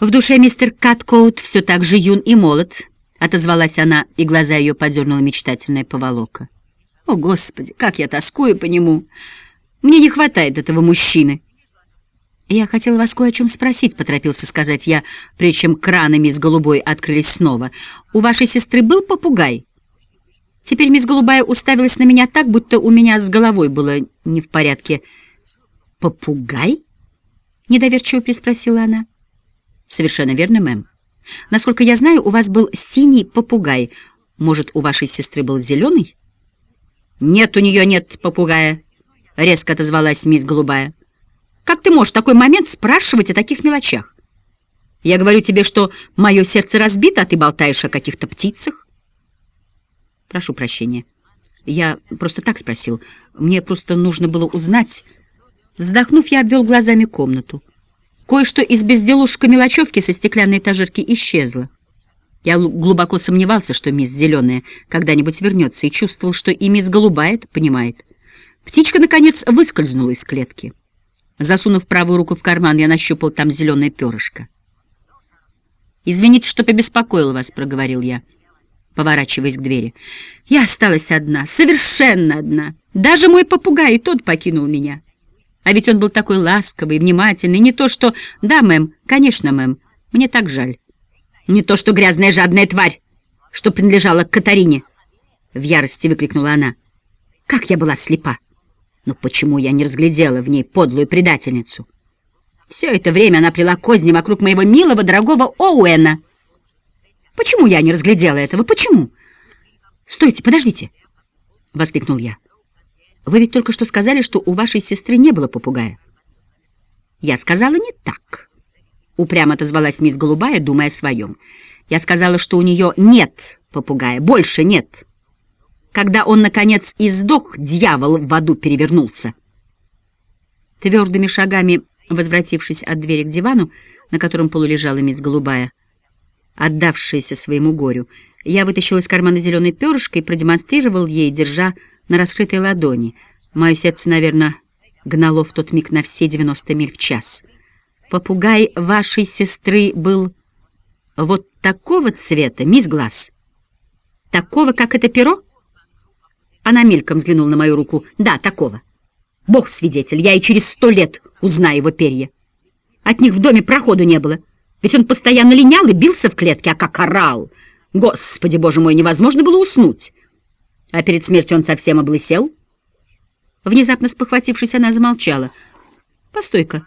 В душе мистер Каткоут все так же юн и молод, — отозвалась она, и глаза ее подернула мечтательная поволока. «О, Господи, как я тоскую по нему! Мне не хватает этого мужчины!» «Я хотела вас кое о чем спросить», — поторопился сказать я, прежде чем краны мисс Голубой открылись снова. «У вашей сестры был попугай?» Теперь мисс Голубая уставилась на меня так, будто у меня с головой было не в порядке. «Попугай?» — недоверчиво переспросила она. «Совершенно верно, мэм. Насколько я знаю, у вас был синий попугай. Может, у вашей сестры был зеленый?» «Нет, у нее нет попугая», — резко отозвалась мисс Голубая. Как ты можешь в такой момент спрашивать о таких мелочах? Я говорю тебе, что мое сердце разбито, а ты болтаешь о каких-то птицах. Прошу прощения. Я просто так спросил. Мне просто нужно было узнать. Вздохнув, я обвел глазами комнату. Кое-что из безделушка мелочевки со стеклянной этажерки исчезло. Я глубоко сомневался, что мисс Зеленая когда-нибудь вернется, и чувствовал, что и мисс Голубая это понимает. Птичка, наконец, выскользнула из клетки. Засунув правую руку в карман, я нащупал там зеленое перышко. «Извините, что побеспокоил вас», — проговорил я, поворачиваясь к двери. «Я осталась одна, совершенно одна. Даже мой попугай и тот покинул меня. А ведь он был такой ласковый, внимательный. Не то что... Да, мэм, конечно, мэм, мне так жаль. Не то что грязная жадная тварь, что принадлежала к Катарине!» В ярости выкрикнула она. «Как я была слепа!» Но почему я не разглядела в ней подлую предательницу? Все это время она плела козни вокруг моего милого, дорогого Оуэна. Почему я не разглядела этого? Почему? Стойте, подождите, — воскликнул я. Вы ведь только что сказали, что у вашей сестры не было попугая. Я сказала не так. Упрямо отозвалась мисс Голубая, думая о своем. Я сказала, что у нее нет попугая, больше нет. Когда он, наконец, издох, дьявол в аду перевернулся. Твердыми шагами, возвратившись от двери к дивану, на котором полулежала мисс Голубая, отдавшаяся своему горю, я вытащил из кармана зеленый перышко и продемонстрировал ей, держа на раскрытой ладони. Мое сердце, наверное, гнало в тот миг на все 90 миль в час. Попугай вашей сестры был вот такого цвета, мисс Глаз? Такого, как это перо? Она мельком взглянула на мою руку. «Да, такого. Бог свидетель, я и через сто лет узнаю его перья. От них в доме проходу не было, ведь он постоянно линял и бился в клетке, а как орал. Господи, боже мой, невозможно было уснуть. А перед смертью он совсем облысел». Внезапно спохватившись, она замолчала. «Постой-ка.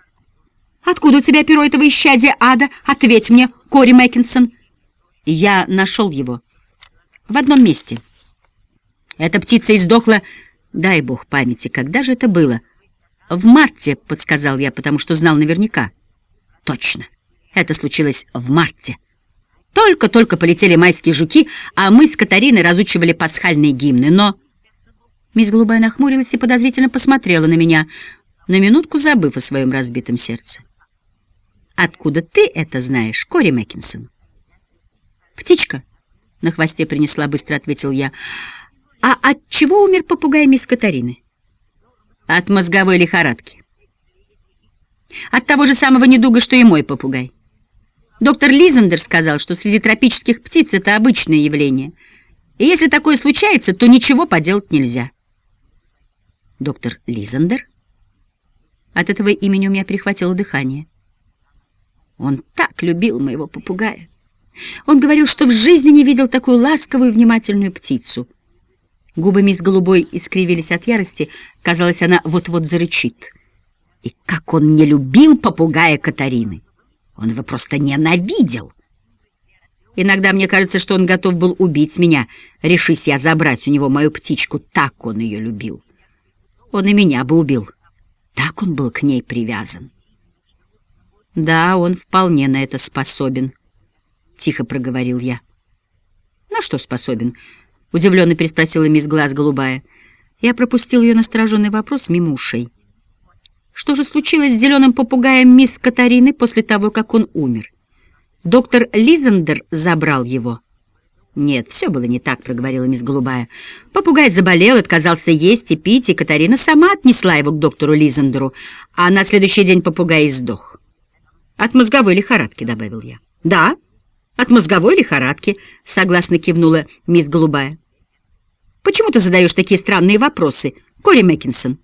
Откуда у тебя перо этого исчадия ада? Ответь мне, Кори Мэккинсон». «Я нашел его. В одном месте». Эта птица издохла, дай бог памяти, когда же это было? В марте, подсказал я, потому что знал наверняка. Точно, это случилось в марте. Только-только полетели майские жуки, а мы с Катариной разучивали пасхальные гимны, но... Мисс Голубая нахмурилась и подозрительно посмотрела на меня, на минутку забыв о своем разбитом сердце. «Откуда ты это знаешь, Кори Мэккинсон?» «Птичка», — на хвосте принесла, быстро ответил я, — а от чего умер попугай мисс Катарины? От мозговой лихорадки. От того же самого недуга, что и мой попугай. Доктор Лизендер сказал, что среди тропических птиц это обычное явление. И если такое случается, то ничего поделать нельзя. Доктор Лизендер? От этого имени у меня перехватило дыхание. Он так любил моего попугая. Он говорил, что в жизни не видел такую ласковую и внимательную птицу — Губы мисс Голубой искривились от ярости. Казалось, она вот-вот зарычит. И как он не любил попугая Катарины! Он его просто ненавидел! Иногда мне кажется, что он готов был убить меня, решись я забрать у него мою птичку. Так он ее любил. Он и меня бы убил. Так он был к ней привязан. Да, он вполне на это способен, — тихо проговорил я. На что способен? — Удивленно переспросила мисс Глаз Голубая. Я пропустил ее настороженный вопрос мимо ушей. Что же случилось с зеленым попугаем мисс Катарины после того, как он умер? Доктор Лизендер забрал его. «Нет, все было не так», — проговорила мисс Голубая. Попугай заболел, отказался есть и пить, и Катарина сама отнесла его к доктору Лизендеру, а на следующий день попугай издох. От мозговой лихорадки, добавил я. Да, от мозговой лихорадки, согласно кивнула мисс Голубая. Почему ты задаешь такие странные вопросы, Кори Мэккинсон?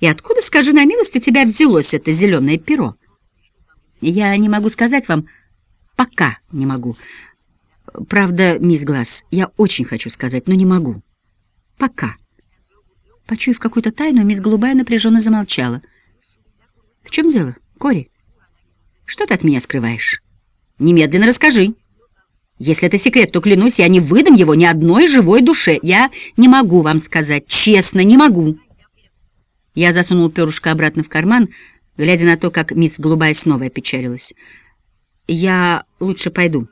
И откуда, скажи на милость, у тебя взялось это зеленое перо? Я не могу сказать вам, пока не могу. Правда, мисс Глаз, я очень хочу сказать, но не могу. Пока. Почуяв какую-то тайну, мисс Голубая напряженно замолчала. В чем дело, Кори? Что ты от меня скрываешь? Немедленно расскажи. Если это секрет, то, клянусь, я не выдам его ни одной живой душе. Я не могу вам сказать, честно, не могу. Я засунул перышко обратно в карман, глядя на то, как мисс Голубая снова опечалилась. «Я лучше пойду.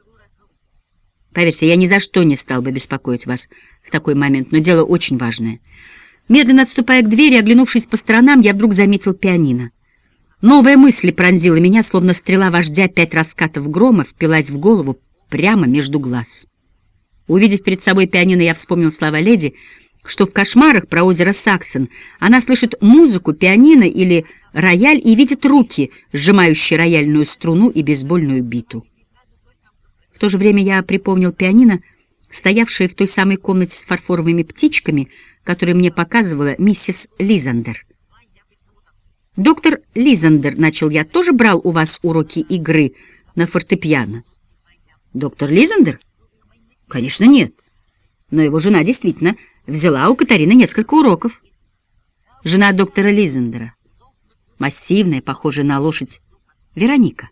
Поверьте, я ни за что не стал бы беспокоить вас в такой момент, но дело очень важное». Медленно отступая к двери, оглянувшись по сторонам, я вдруг заметил пианино. Новая мысль пронзила меня, словно стрела вождя пять раскатов грома впилась в голову прямо между глаз. Увидев перед собой пианино, я вспомнил слова леди, что в кошмарах про озеро Саксон она слышит музыку, пианино или рояль и видит руки, сжимающие рояльную струну и бейсбольную биту. В то же время я припомнил пианино, стоявшее в той самой комнате с фарфоровыми птичками, которые мне показывала миссис Лизандер. «Доктор Лизандер, — начал я, — тоже брал у вас уроки игры на фортепиано?» «Доктор Лизандер?» «Конечно, нет. Но его жена действительно взяла у Катарины несколько уроков. Жена доктора Лизандера, массивная, похожая на лошадь, Вероника.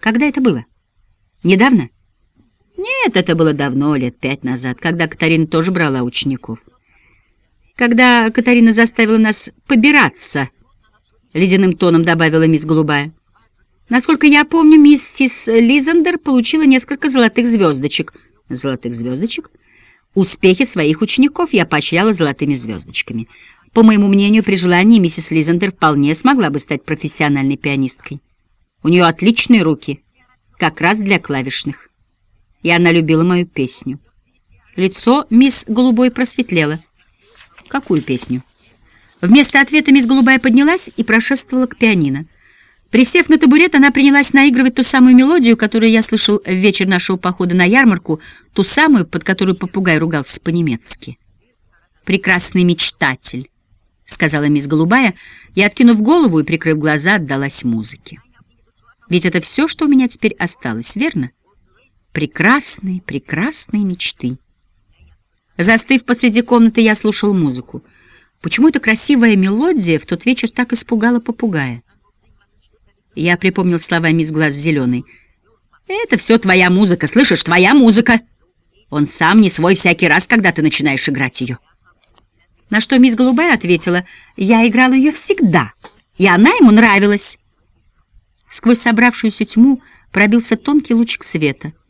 Когда это было? Недавно?» Нет, это было давно, лет пять назад, когда Катарина тоже брала учеников. Когда Катарина заставила нас побираться, ледяным тоном добавила мисс Голубая. Насколько я помню, миссис Лизандер получила несколько золотых звездочек. Золотых звездочек? Успехи своих учеников я поощряла золотыми звездочками. По моему мнению, при желании миссис Лизандер вполне смогла бы стать профессиональной пианисткой. У нее отличные руки, как раз для клавишных и она любила мою песню. Лицо мисс Голубой просветлело. «Какую песню?» Вместо ответа мисс Голубая поднялась и прошествовала к пианино. Присев на табурет, она принялась наигрывать ту самую мелодию, которую я слышал в вечер нашего похода на ярмарку, ту самую, под которую попугай ругался по-немецки. «Прекрасный мечтатель», — сказала мисс Голубая, и, откинув голову и прикрыв глаза, отдалась музыке. «Ведь это все, что у меня теперь осталось, верно?» Прекрасные, прекрасные мечты. Застыв посреди комнаты, я слушал музыку. Почему эта красивая мелодия в тот вечер так испугала попугая? Я припомнил слова мисс Глаз Зеленый. «Это все твоя музыка, слышишь, твоя музыка!» Он сам не свой всякий раз, когда ты начинаешь играть ее. На что мисс Голубая ответила, «Я играла ее всегда, и она ему нравилась». Сквозь собравшуюся тьму пробился тонкий лучик света —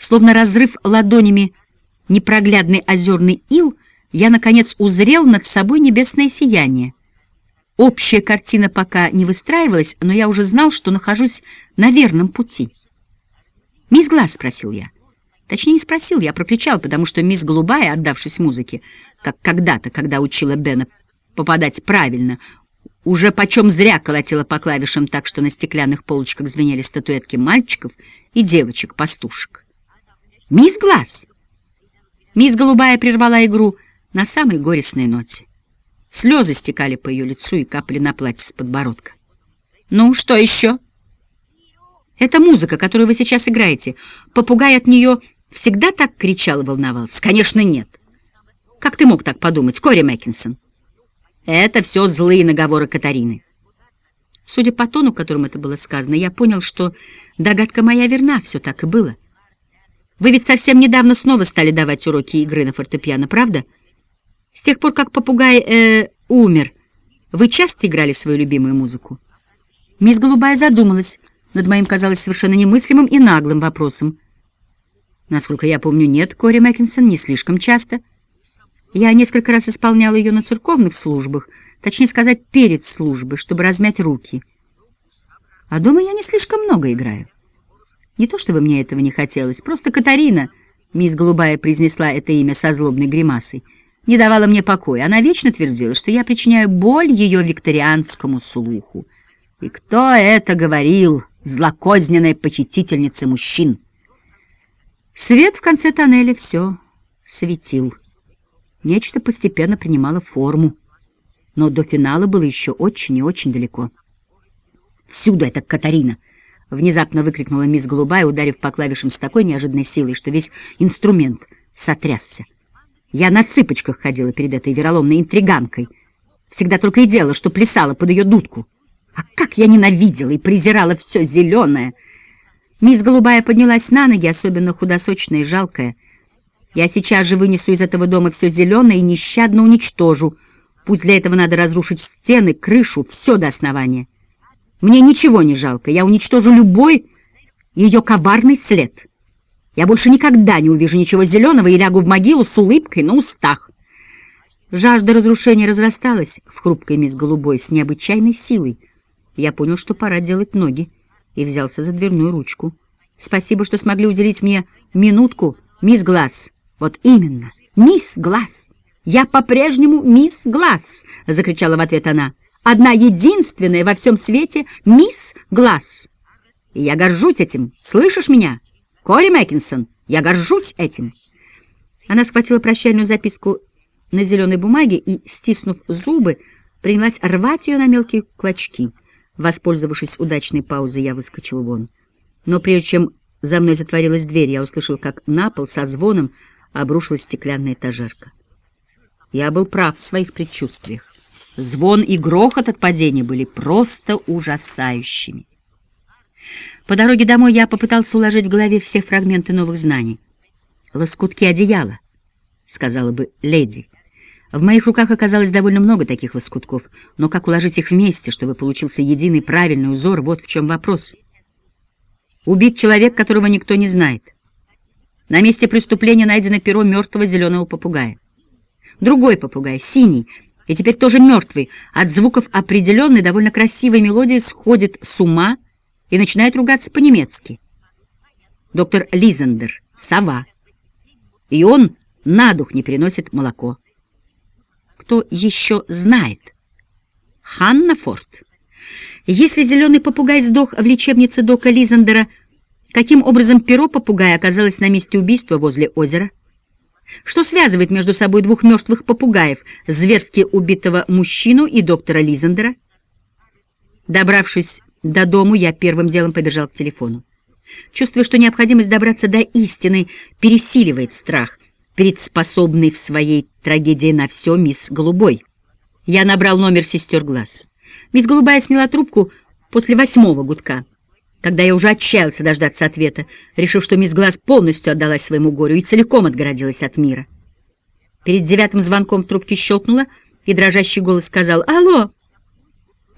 Словно разрыв ладонями непроглядный озерный ил, я, наконец, узрел над собой небесное сияние. Общая картина пока не выстраивалась, но я уже знал, что нахожусь на верном пути. «Мисс Глаз?» — спросил я. Точнее, не спросил, я прокричал, потому что мисс Голубая, отдавшись музыке, как когда-то, когда учила Бена попадать правильно, уже почем зря колотила по клавишам так, что на стеклянных полочках звенели статуэтки мальчиков и девочек-пастушек. «Мисс Глаз!» Мисс Голубая прервала игру на самой горестной ноте. Слезы стекали по ее лицу и капли на платье с подбородка. «Ну, что еще?» «Это музыка, которую вы сейчас играете. Попугай от нее всегда так кричал и волновался?» «Конечно, нет. Как ты мог так подумать, Кори Мэккинсон?» «Это все злые наговоры Катарины». Судя по тону, которым это было сказано, я понял, что догадка моя верна, все так и было. Вы ведь совсем недавно снова стали давать уроки игры на фортепиано, правда? С тех пор, как попугай э, умер, вы часто играли свою любимую музыку? Мисс Голубая задумалась над моим, казалось, совершенно немыслимым и наглым вопросом. Насколько я помню, нет, Кори Мэккинсон, не слишком часто. Я несколько раз исполняла ее на церковных службах, точнее сказать, перед службой, чтобы размять руки. А дома я не слишком много играю. Не то чтобы мне этого не хотелось, просто Катарина, мисс Голубая произнесла это имя со злобной гримасой, не давала мне покоя. Она вечно твердила, что я причиняю боль ее викторианскому слуху. И кто это говорил, злокозненная похитительница мужчин? Свет в конце тоннеля все светил. Нечто постепенно принимало форму, но до финала было еще очень и очень далеко. «Всюду это Катарина!» — внезапно выкрикнула мисс Голубая, ударив по клавишам с такой неожиданной силой, что весь инструмент сотрясся. Я на цыпочках ходила перед этой вероломной интриганкой. Всегда только и делала, что плясала под ее дудку. А как я ненавидела и презирала все зеленое! Мисс Голубая поднялась на ноги, особенно худосочная и жалкая. Я сейчас же вынесу из этого дома все зеленое и нещадно уничтожу. Пусть для этого надо разрушить стены, крышу, все до основания. Мне ничего не жалко, я уничтожу любой ее коварный след. Я больше никогда не увижу ничего зеленого и лягу в могилу с улыбкой на устах. Жажда разрушения разрасталась в хрупкой мисс Голубой с необычайной силой. Я понял, что пора делать ноги, и взялся за дверную ручку. Спасибо, что смогли уделить мне минутку, мисс Глаз. Вот именно, мисс Глаз. Я по-прежнему мисс Глаз, закричала в ответ она. Одна единственная во всем свете мисс Глаз. И я горжусь этим. Слышишь меня? Кори Мэккинсон, я горжусь этим. Она схватила прощальную записку на зеленой бумаге и, стиснув зубы, принялась рвать ее на мелкие клочки. Воспользовавшись удачной паузой, я выскочил вон. Но прежде чем за мной затворилась дверь, я услышал, как на пол со звоном обрушилась стеклянная этажерка. Я был прав в своих предчувствиях. Звон и грохот от падения были просто ужасающими. По дороге домой я попытался уложить в голове все фрагменты новых знаний. «Лоскутки одеяла», — сказала бы леди. В моих руках оказалось довольно много таких лоскутков, но как уложить их вместе, чтобы получился единый правильный узор, вот в чем вопрос. Убит человек, которого никто не знает. На месте преступления найдено перо мертвого зеленого попугая. Другой попугай, синий, и теперь тоже мертвый, от звуков определенной, довольно красивой мелодии сходит с ума и начинает ругаться по-немецки. Доктор Лизендер, сова. И он на дух не переносит молоко. Кто еще знает? Ханна Форд. Если зеленый попугай сдох в лечебнице дока Лизендера, каким образом перо попугая оказалось на месте убийства возле озера? Что связывает между собой двух мертвых попугаев, зверски убитого мужчину и доктора Лизендера? Добравшись до дому, я первым делом побежал к телефону. Чувствуя, что необходимость добраться до истины пересиливает страх перед способной в своей трагедии на все мисс Голубой. Я набрал номер сестер глаз. Мисс Голубая сняла трубку после восьмого гудка когда я уже отчаялся дождаться ответа, решив, что мисс Глаз полностью отдалась своему горю и целиком отгородилась от мира. Перед девятым звонком в трубке щелкнула, и дрожащий голос сказал «Алло!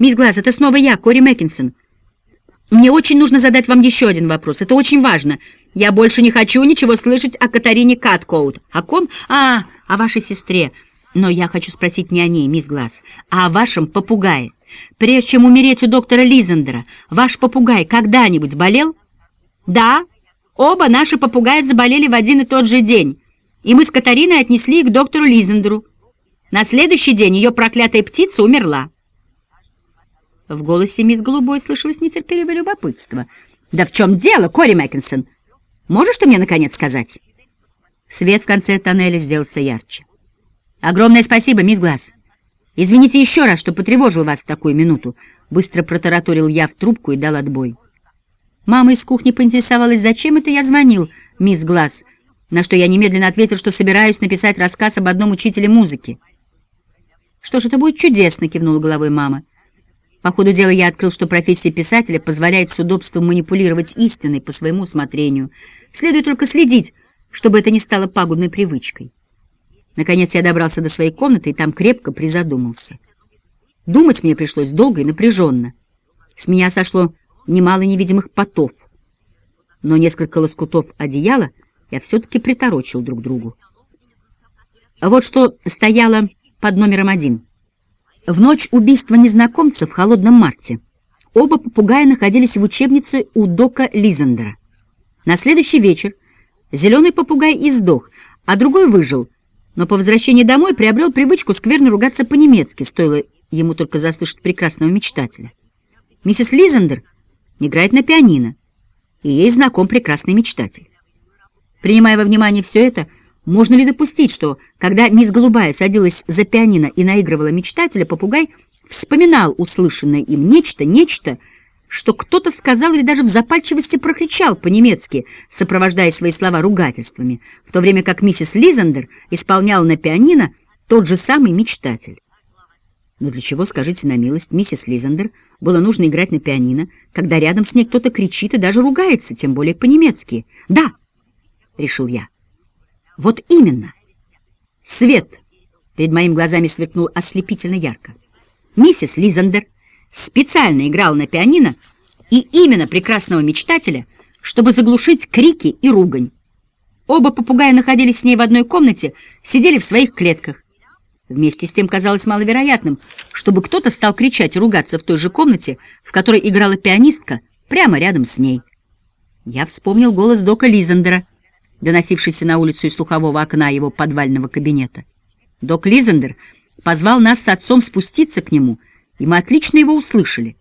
Мисс Глаз, это снова я, Кори Мэккинсон. Мне очень нужно задать вам еще один вопрос. Это очень важно. Я больше не хочу ничего слышать о Катарине Каткоут. О ком? А, о вашей сестре. Но я хочу спросить не о ней, мисс Глаз, а о вашем попугае. Прежде чем умереть у доктора Лизендера, ваш попугай когда-нибудь болел? Да, оба наши попугая заболели в один и тот же день, и мы с Катариной отнесли их к доктору Лизендеру. На следующий день ее проклятая птица умерла. В голосе мисс Голубой слышалось нетерпеливое любопытство. «Да в чем дело, Кори Мэккинсон? Можешь ты мне, наконец, сказать?» Свет в конце тоннеля сделался ярче. «Огромное спасибо, мисс Глаз. «Извините еще раз, что потревожил вас в такую минуту», — быстро протараторил я в трубку и дал отбой. Мама из кухни поинтересовалась, зачем это я звонил, мисс Глаз, на что я немедленно ответил, что собираюсь написать рассказ об одном учителе музыки. «Что ж, это будет чудесно», — кивнула головой мама. По ходу дела я открыл, что профессия писателя позволяет с удобством манипулировать истиной по своему усмотрению. Следует только следить, чтобы это не стало пагубной привычкой. Наконец я добрался до своей комнаты и там крепко призадумался. Думать мне пришлось долго и напряженно. С меня сошло немало невидимых потов, но несколько лоскутов одеяла я все-таки приторочил друг другу. Вот что стояло под номером один. В ночь убийства незнакомца в холодном марте оба попугая находились в учебнице у Дока Лизендера. На следующий вечер зеленый попугай издох, а другой выжил — но по возвращении домой приобрел привычку скверно ругаться по-немецки, стоило ему только заслышать прекрасного мечтателя. Миссис Лизендер играет на пианино, и ей знаком прекрасный мечтатель. Принимая во внимание все это, можно ли допустить, что, когда мисс Голубая садилась за пианино и наигрывала мечтателя, попугай вспоминал услышанное им нечто, нечто, что кто-то сказал или даже в запальчивости прокричал по-немецки, сопровождая свои слова ругательствами, в то время как миссис Лизендер исполняла на пианино тот же самый мечтатель. Но для чего, скажите на милость, миссис Лизендер было нужно играть на пианино, когда рядом с ней кто-то кричит и даже ругается, тем более по-немецки? «Да!» — решил я. «Вот именно!» Свет перед моими глазами сверкнул ослепительно ярко. Миссис Лизендер специально играл на пианино и именно прекрасного мечтателя, чтобы заглушить крики и ругань. Оба попугая находились с ней в одной комнате, сидели в своих клетках. Вместе с тем казалось маловероятным, чтобы кто-то стал кричать и ругаться в той же комнате, в которой играла пианистка, прямо рядом с ней. Я вспомнил голос Дока Лизендера, доносившийся на улицу из слухового окна его подвального кабинета. Док Лизендер позвал нас с отцом спуститься к нему — и мы отлично его услышали.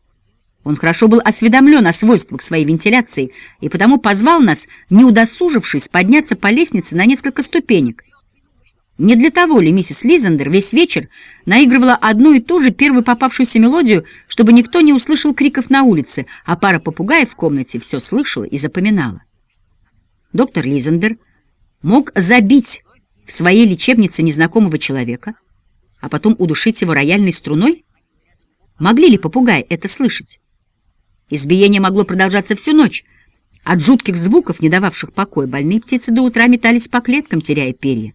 Он хорошо был осведомлен о свойствах своей вентиляции и потому позвал нас, не удосужившись, подняться по лестнице на несколько ступенек. Не для того ли миссис Лизендер весь вечер наигрывала одну и ту же первую попавшуюся мелодию, чтобы никто не услышал криков на улице, а пара попугаев в комнате все слышала и запоминала. Доктор Лизендер мог забить в своей лечебнице незнакомого человека, а потом удушить его рояльной струной? Могли ли попугаи это слышать? Избиение могло продолжаться всю ночь. От жутких звуков, не дававших покоя, больные птицы до утра метались по клеткам, теряя перья.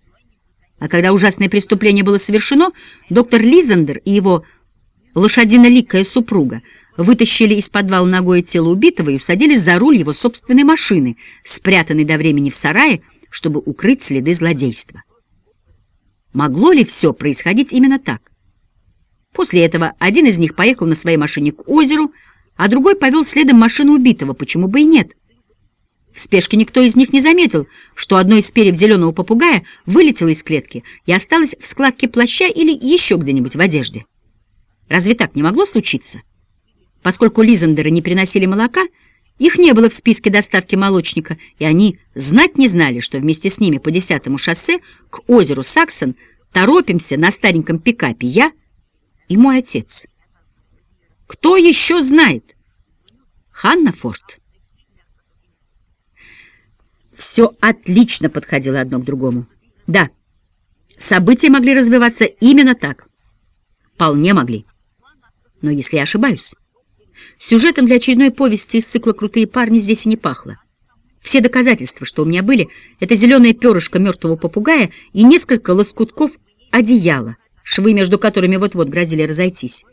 А когда ужасное преступление было совершено, доктор Лизендер и его лошадино-ликая супруга вытащили из подвала ногой тело убитого и усадили за руль его собственной машины, спрятанной до времени в сарае, чтобы укрыть следы злодейства. Могло ли все происходить именно так? После этого один из них поехал на своей машине к озеру, а другой повел следом машину убитого, почему бы и нет. В спешке никто из них не заметил, что одно из перьев зеленого попугая вылетело из клетки и осталось в складке плаща или еще где-нибудь в одежде. Разве так не могло случиться? Поскольку Лизендеры не приносили молока, их не было в списке доставки молочника, и они знать не знали, что вместе с ними по десятому шоссе к озеру Саксон торопимся на стареньком пикапе я — и мой отец. Кто еще знает? Ханна Форд. Все отлично подходило одно к другому. Да, события могли развиваться именно так. Вполне могли. Но если я ошибаюсь, сюжетом для очередной повести из цикла «Крутые парни» здесь и не пахло. Все доказательства, что у меня были, это зеленое перышко мертвого попугая и несколько лоскутков одеяла — швы между которыми вот-вот грозили разойтись.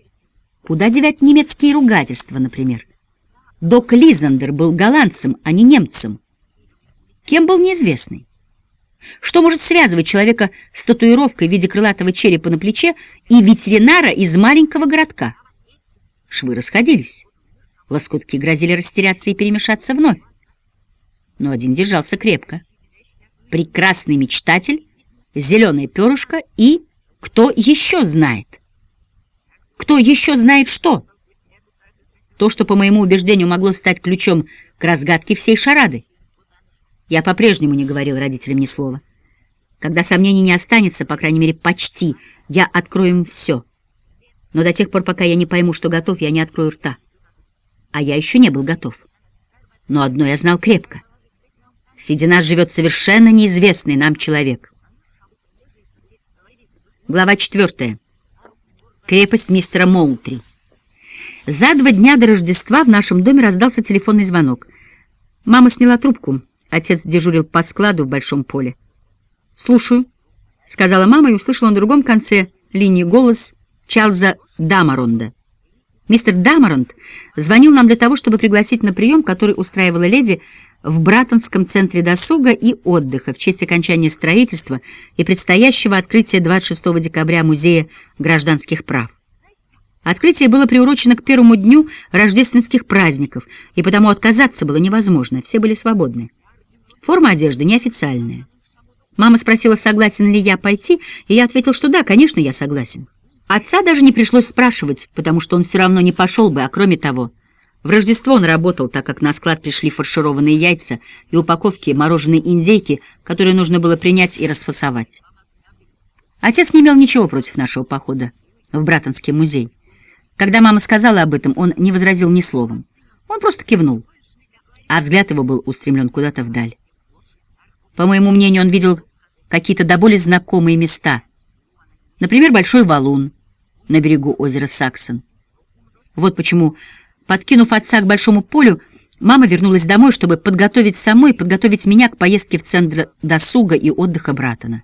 Куда девать немецкие ругательства, например? Док Лизандер был голландцем, а не немцем. Кем был неизвестный? Что может связывать человека с татуировкой в виде крылатого черепа на плече и ветеринара из маленького городка? Швы расходились. Лоскутки грозили растеряться и перемешаться вновь. Но один держался крепко. Прекрасный мечтатель, зеленое перышко и кто еще знает? Кто еще знает что? То, что, по моему убеждению, могло стать ключом к разгадке всей шарады. Я по-прежнему не говорил родителям ни слова. Когда сомнений не останется, по крайней мере, почти, я открою им все. Но до тех пор, пока я не пойму, что готов, я не открою рта. А я еще не был готов. Но одно я знал крепко. Среди нас живет совершенно неизвестный нам человек. Глава 4. Крепость мистера Моутри. За два дня до Рождества в нашем доме раздался телефонный звонок. Мама сняла трубку. Отец дежурил по складу в большом поле. «Слушаю», — сказала мама и услышала на другом конце линии голос Чарльза Дамаронда. Мистер Дамаронд звонил нам для того, чтобы пригласить на прием, который устраивала леди, в Братонском центре досуга и отдыха в честь окончания строительства и предстоящего открытия 26 декабря Музея гражданских прав. Открытие было приурочено к первому дню рождественских праздников, и потому отказаться было невозможно, все были свободны. Форма одежды неофициальная. Мама спросила, согласен ли я пойти, и я ответил, что да, конечно, я согласен. Отца даже не пришлось спрашивать, потому что он все равно не пошел бы, а кроме того... В Рождество он работал, так как на склад пришли фаршированные яйца и упаковки мороженой индейки, которые нужно было принять и расфасовать. Отец не имел ничего против нашего похода в Братонский музей. Когда мама сказала об этом, он не возразил ни словом. Он просто кивнул, а взгляд его был устремлен куда-то вдаль. По моему мнению, он видел какие-то до боли знакомые места. Например, Большой Валун на берегу озера Саксон. Вот почему, подкинув отца к Большому полю, мама вернулась домой, чтобы подготовить самой, подготовить меня к поездке в центр досуга и отдыха Братана.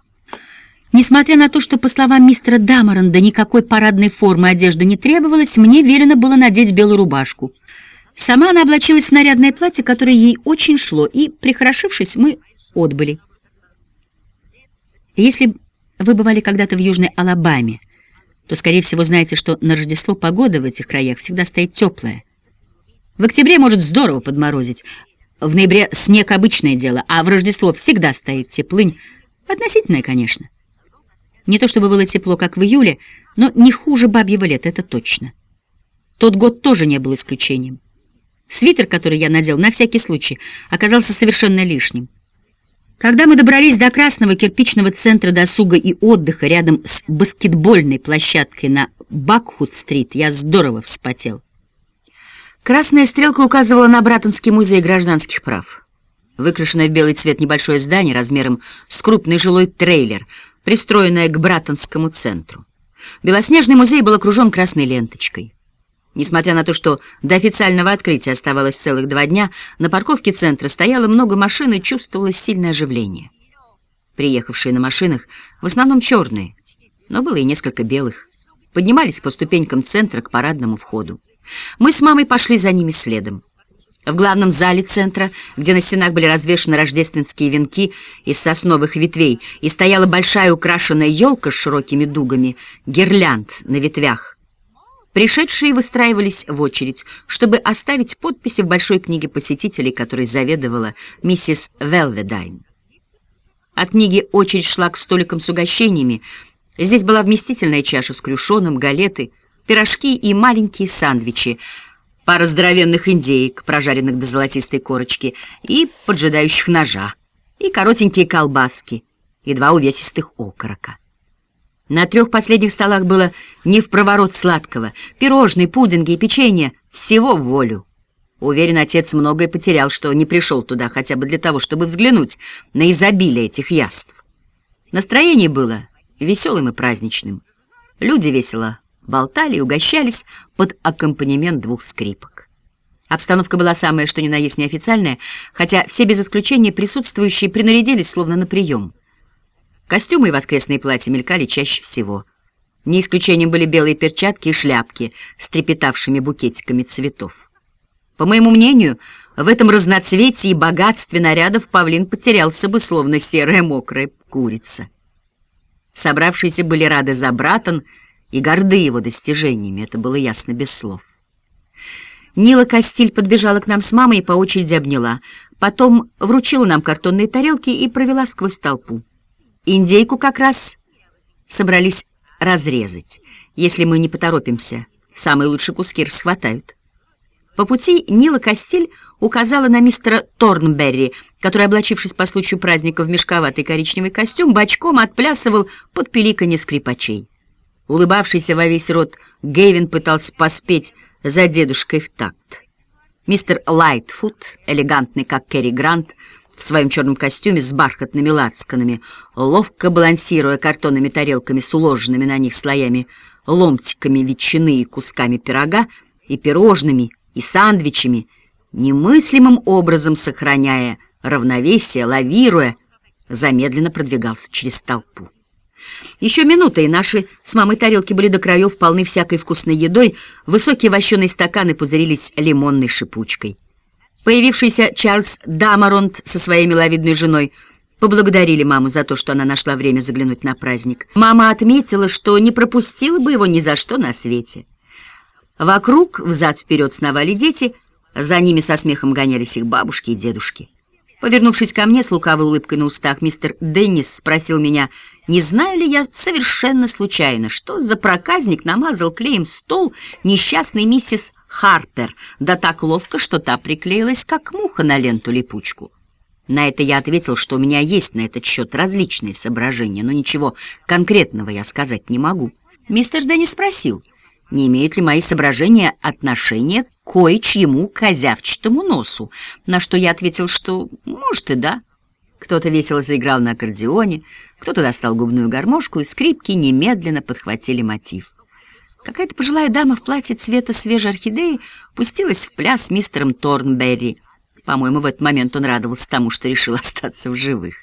Несмотря на то, что, по словам мистера Дамаронда, никакой парадной формы одежды не требовалось, мне велено было надеть белую рубашку. Сама она облачилась в нарядное платье, которое ей очень шло, и, прихорошившись, мы отбыли. Если вы бывали когда-то в Южной Алабаме, то, скорее всего, знаете, что на Рождество погода в этих краях всегда стоит теплая. В октябре может здорово подморозить, в ноябре снег обычное дело, а в Рождество всегда стоит теплынь, относительная, конечно. Не то чтобы было тепло, как в июле, но не хуже бабьего лета, это точно. Тот год тоже не был исключением. Свитер, который я надел на всякий случай, оказался совершенно лишним. Когда мы добрались до красного кирпичного центра досуга и отдыха рядом с баскетбольной площадкой на Бакхуд-стрит, я здорово вспотел. Красная стрелка указывала на Братонский музей гражданских прав. Выкрашенное в белый цвет небольшое здание размером с крупный жилой трейлер — пристроенная к Братонскому центру. Белоснежный музей был окружен красной ленточкой. Несмотря на то, что до официального открытия оставалось целых два дня, на парковке центра стояло много машин и чувствовалось сильное оживление. Приехавшие на машинах, в основном черные, но было и несколько белых, поднимались по ступенькам центра к парадному входу. Мы с мамой пошли за ними следом. В главном зале центра, где на стенах были развешаны рождественские венки из сосновых ветвей и стояла большая украшенная елка с широкими дугами, гирлянд на ветвях, пришедшие выстраивались в очередь, чтобы оставить подписи в большой книге посетителей, которой заведовала миссис Велведайн. От книги очередь шла к столикам с угощениями. Здесь была вместительная чаша с крюшоном, галеты, пирожки и маленькие сандвичи — пара здоровенных индеек, прожаренных до золотистой корочки, и поджидающих ножа, и коротенькие колбаски, и два увесистых окорока. На трех последних столах было не в проворот сладкого, пирожные, пудинги и печенье, всего в волю. Уверен, отец многое потерял, что не пришел туда хотя бы для того, чтобы взглянуть на изобилие этих яств. Настроение было веселым и праздничным. Люди весело болтали и угощались под аккомпанемент двух скрипок. Обстановка была самая, что ни на есть неофициальная, хотя все без исключения присутствующие принарядились словно на прием. Костюмы и воскресные платья мелькали чаще всего. Не исключением были белые перчатки и шляпки с трепетавшими букетиками цветов. По моему мнению, в этом разноцветии и богатстве нарядов павлин потерялся бы, словно серая мокрая курица. Собравшиеся были рады за братан, и горды его достижениями, это было ясно без слов. Нила Костиль подбежала к нам с мамой и по очереди обняла. Потом вручила нам картонные тарелки и провела сквозь толпу. Индейку как раз собрались разрезать. Если мы не поторопимся, самые лучшие куски расхватают. По пути Нила Костель указала на мистера Торнберри, который, облачившись по случаю праздника в мешковатый коричневый костюм, бочком отплясывал под пеликанье скрипачей. Улыбавшийся во весь рот, Гейвин пытался поспеть за дедушкой в такт. Мистер Лайтфуд, элегантный как Керри Грант, в своем черном костюме с бархатными лацканами, ловко балансируя картонными тарелками с уложенными на них слоями ломтиками ветчины и кусками пирога, и пирожными, и сандвичами, немыслимым образом сохраняя равновесие, лавируя, замедленно продвигался через толпу. Еще минута, и наши с мамой тарелки были до краев полны всякой вкусной едой, высокие вощеные стаканы пузырились лимонной шипучкой. Появившийся Чарльз Дамаронт со своей миловидной женой поблагодарили маму за то, что она нашла время заглянуть на праздник. Мама отметила, что не пропустила бы его ни за что на свете. Вокруг взад-вперед сновали дети, за ними со смехом гонялись их бабушки и дедушки. Повернувшись ко мне с лукавой улыбкой на устах, мистер Деннис спросил меня, не знаю ли я совершенно случайно, что за проказник намазал клеем стол несчастной миссис Харпер, да так ловко, что та приклеилась, как муха на ленту-липучку. На это я ответил, что у меня есть на этот счет различные соображения, но ничего конкретного я сказать не могу. Мистер Дэнни спросил, не имеют ли мои соображения отношения к кое-чьему козявчатому носу, на что я ответил, что может и да. Кто-то весело заиграл на аккордеоне, кто-то достал губную гармошку, и скрипки немедленно подхватили мотив. Какая-то пожилая дама в платье цвета свежей орхидеи пустилась в пляс с мистером Торнберри. По-моему, в этот момент он радовался тому, что решил остаться в живых.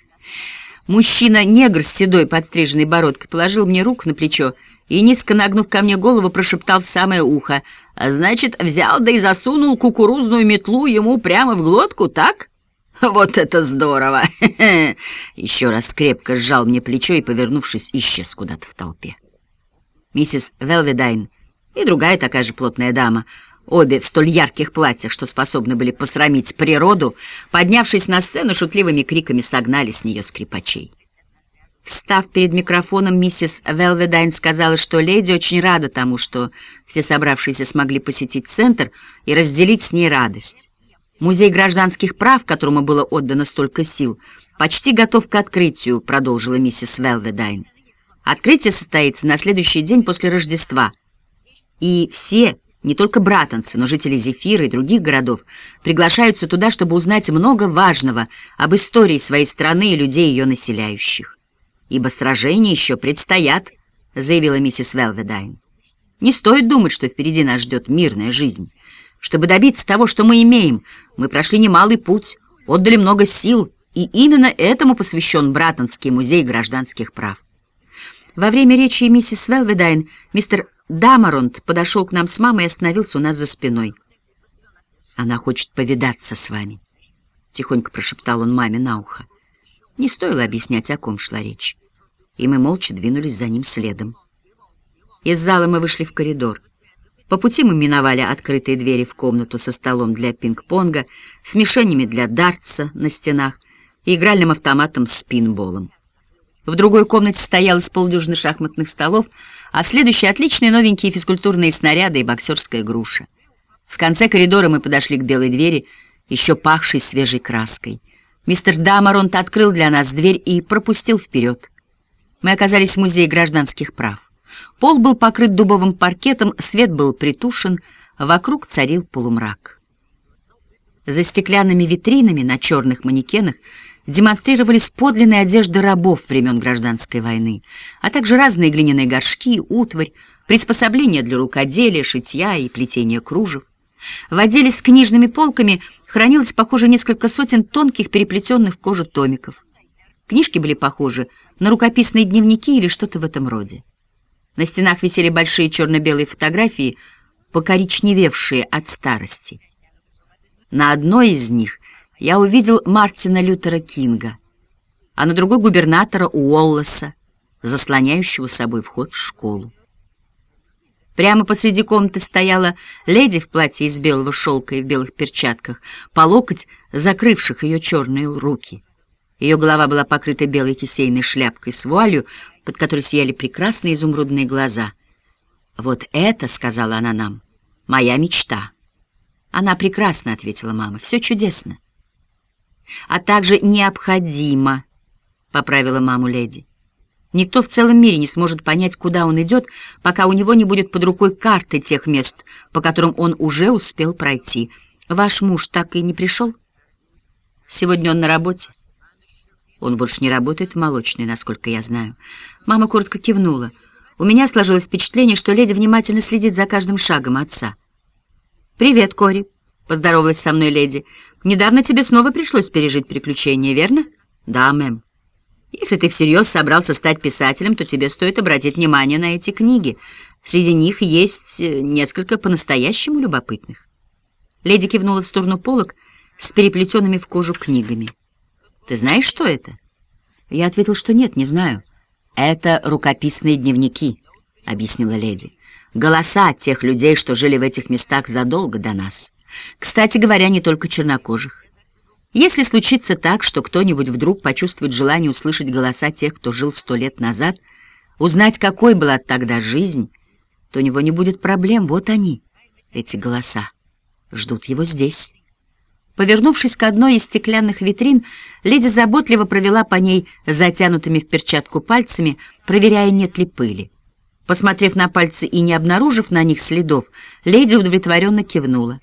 Мужчина-негр с седой подстриженной бородкой положил мне руку на плечо и, низко нагнув ко мне голову, прошептал в самое ухо. «А значит, взял да и засунул кукурузную метлу ему прямо в глотку, так?» «Вот это здорово!» Еще раз крепко сжал мне плечо и, повернувшись, исчез куда-то в толпе. Миссис Велведайн и другая такая же плотная дама, обе в столь ярких платьях, что способны были посрамить природу, поднявшись на сцену, шутливыми криками согнали с нее скрипачей. Встав перед микрофоном, миссис Велведайн сказала, что леди очень рада тому, что все собравшиеся смогли посетить центр и разделить с ней радость. Музей гражданских прав, которому было отдано столько сил, почти готов к открытию, продолжила миссис Велведайн. Открытие состоится на следующий день после Рождества. И все, не только братанцы, но жители Зефира и других городов, приглашаются туда, чтобы узнать много важного об истории своей страны и людей, ее населяющих. «Ибо сражения еще предстоят», — заявила миссис Велведайн. «Не стоит думать, что впереди нас ждет мирная жизнь». Чтобы добиться того, что мы имеем, мы прошли немалый путь, отдали много сил, и именно этому посвящен Братонский музей гражданских прав. Во время речи миссис Велведайн мистер Дамаронт подошел к нам с мамой и остановился у нас за спиной. «Она хочет повидаться с вами», — тихонько прошептал он маме на ухо. Не стоило объяснять, о ком шла речь, и мы молча двинулись за ним следом. Из зала мы вышли в коридор. По пути мы миновали открытые двери в комнату со столом для пинг-понга, с мишенями для дартса на стенах и игральным автоматом с пинболом. В другой комнате стоялось полдюжины шахматных столов, а в следующей отличные новенькие физкультурные снаряды и боксерская груша. В конце коридора мы подошли к белой двери, еще пахшей свежей краской. Мистер Дамаронт открыл для нас дверь и пропустил вперед. Мы оказались в музее гражданских прав. Пол был покрыт дубовым паркетом, свет был притушен, вокруг царил полумрак. За стеклянными витринами на черных манекенах демонстрировались подлинные одежды рабов времен Гражданской войны, а также разные глиняные горшки, утварь, приспособления для рукоделия, шитья и плетения кружев. В отделе с книжными полками хранилось, похоже, несколько сотен тонких переплетенных в кожу томиков. Книжки были похожи на рукописные дневники или что-то в этом роде. На стенах висели большие черно-белые фотографии, покоричневевшие от старости. На одной из них я увидел Мартина Лютера Кинга, а на другой губернатора Уоллеса, заслоняющего собой вход в школу. Прямо посреди комнаты стояла леди в платье из белого шелка и в белых перчатках, по локоть закрывших ее черные руки. Ее голова была покрыта белой кисейной шляпкой с вуалью, под которой сияли прекрасные изумрудные глаза. «Вот это, — сказала она нам, — моя мечта». «Она прекрасно», — ответила мама, — «все чудесно». «А также необходимо», — поправила маму леди. «Никто в целом мире не сможет понять, куда он идет, пока у него не будет под рукой карты тех мест, по которым он уже успел пройти. Ваш муж так и не пришел? Сегодня он на работе». Он больше не работает в молочной, насколько я знаю. Мама коротко кивнула. У меня сложилось впечатление, что леди внимательно следит за каждым шагом отца. «Привет, Кори», — поздоровалась со мной леди. «Недавно тебе снова пришлось пережить приключения, верно?» «Да, мэм. Если ты всерьез собрался стать писателем, то тебе стоит обратить внимание на эти книги. Среди них есть э, несколько по-настоящему любопытных». Леди кивнула в сторону полок с переплетенными в кожу книгами. Ты знаешь, что это?» Я ответил, что нет, не знаю. «Это рукописные дневники», — объяснила леди. «Голоса тех людей, что жили в этих местах задолго до нас. Кстати говоря, не только чернокожих. Если случится так, что кто-нибудь вдруг почувствует желание услышать голоса тех, кто жил сто лет назад, узнать, какой была тогда жизнь, то у него не будет проблем, вот они, Эти голоса ждут его здесь. Повернувшись к одной из стеклянных витрин, леди заботливо провела по ней затянутыми в перчатку пальцами, проверяя, нет ли пыли. Посмотрев на пальцы и не обнаружив на них следов, леди удовлетворенно кивнула.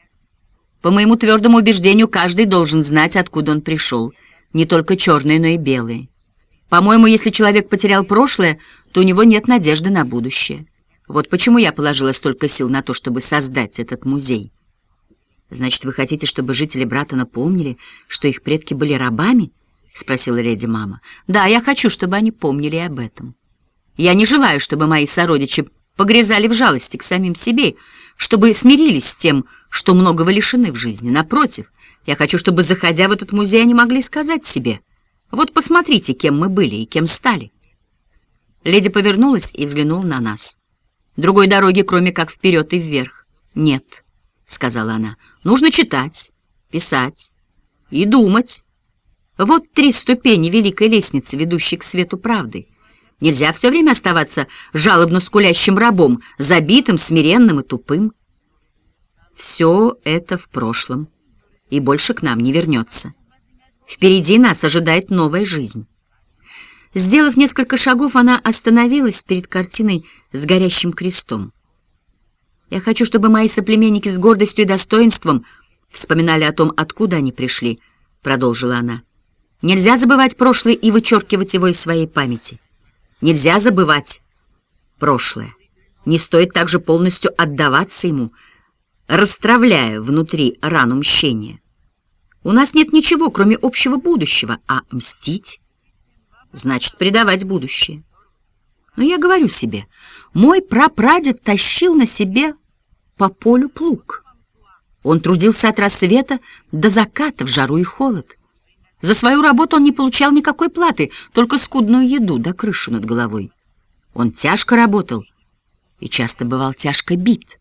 По моему твердому убеждению, каждый должен знать, откуда он пришел. Не только черные, но и белые. По-моему, если человек потерял прошлое, то у него нет надежды на будущее. Вот почему я положила столько сил на то, чтобы создать этот музей. «Значит, вы хотите, чтобы жители Братона помнили, что их предки были рабами?» — спросила леди мама. «Да, я хочу, чтобы они помнили об этом. Я не желаю, чтобы мои сородичи погрязали в жалости к самим себе, чтобы смирились с тем, что многого лишены в жизни. Напротив, я хочу, чтобы, заходя в этот музей, они могли сказать себе, «Вот посмотрите, кем мы были и кем стали». Леди повернулась и взглянула на нас. Другой дороги, кроме как вперед и вверх, нет. — сказала она. «Нужно читать, писать и думать. Вот три ступени великой лестницы, ведущей к свету правды. Нельзя все время оставаться жалобно скулящим рабом, забитым, смиренным и тупым. Все это в прошлом, и больше к нам не вернется. Впереди нас ожидает новая жизнь». Сделав несколько шагов, она остановилась перед картиной с горящим крестом. Я хочу, чтобы мои соплеменники с гордостью и достоинством вспоминали о том, откуда они пришли, — продолжила она. Нельзя забывать прошлое и вычеркивать его из своей памяти. Нельзя забывать прошлое. Не стоит также полностью отдаваться ему, расстравляя внутри рану мщения. У нас нет ничего, кроме общего будущего, а мстить значит предавать будущее. Но я говорю себе, мой прапрадед тащил на себе по полю плуг. Он трудился от рассвета до заката в жару и холод. За свою работу он не получал никакой платы, только скудную еду да крышу над головой. Он тяжко работал и часто бывал тяжко бит.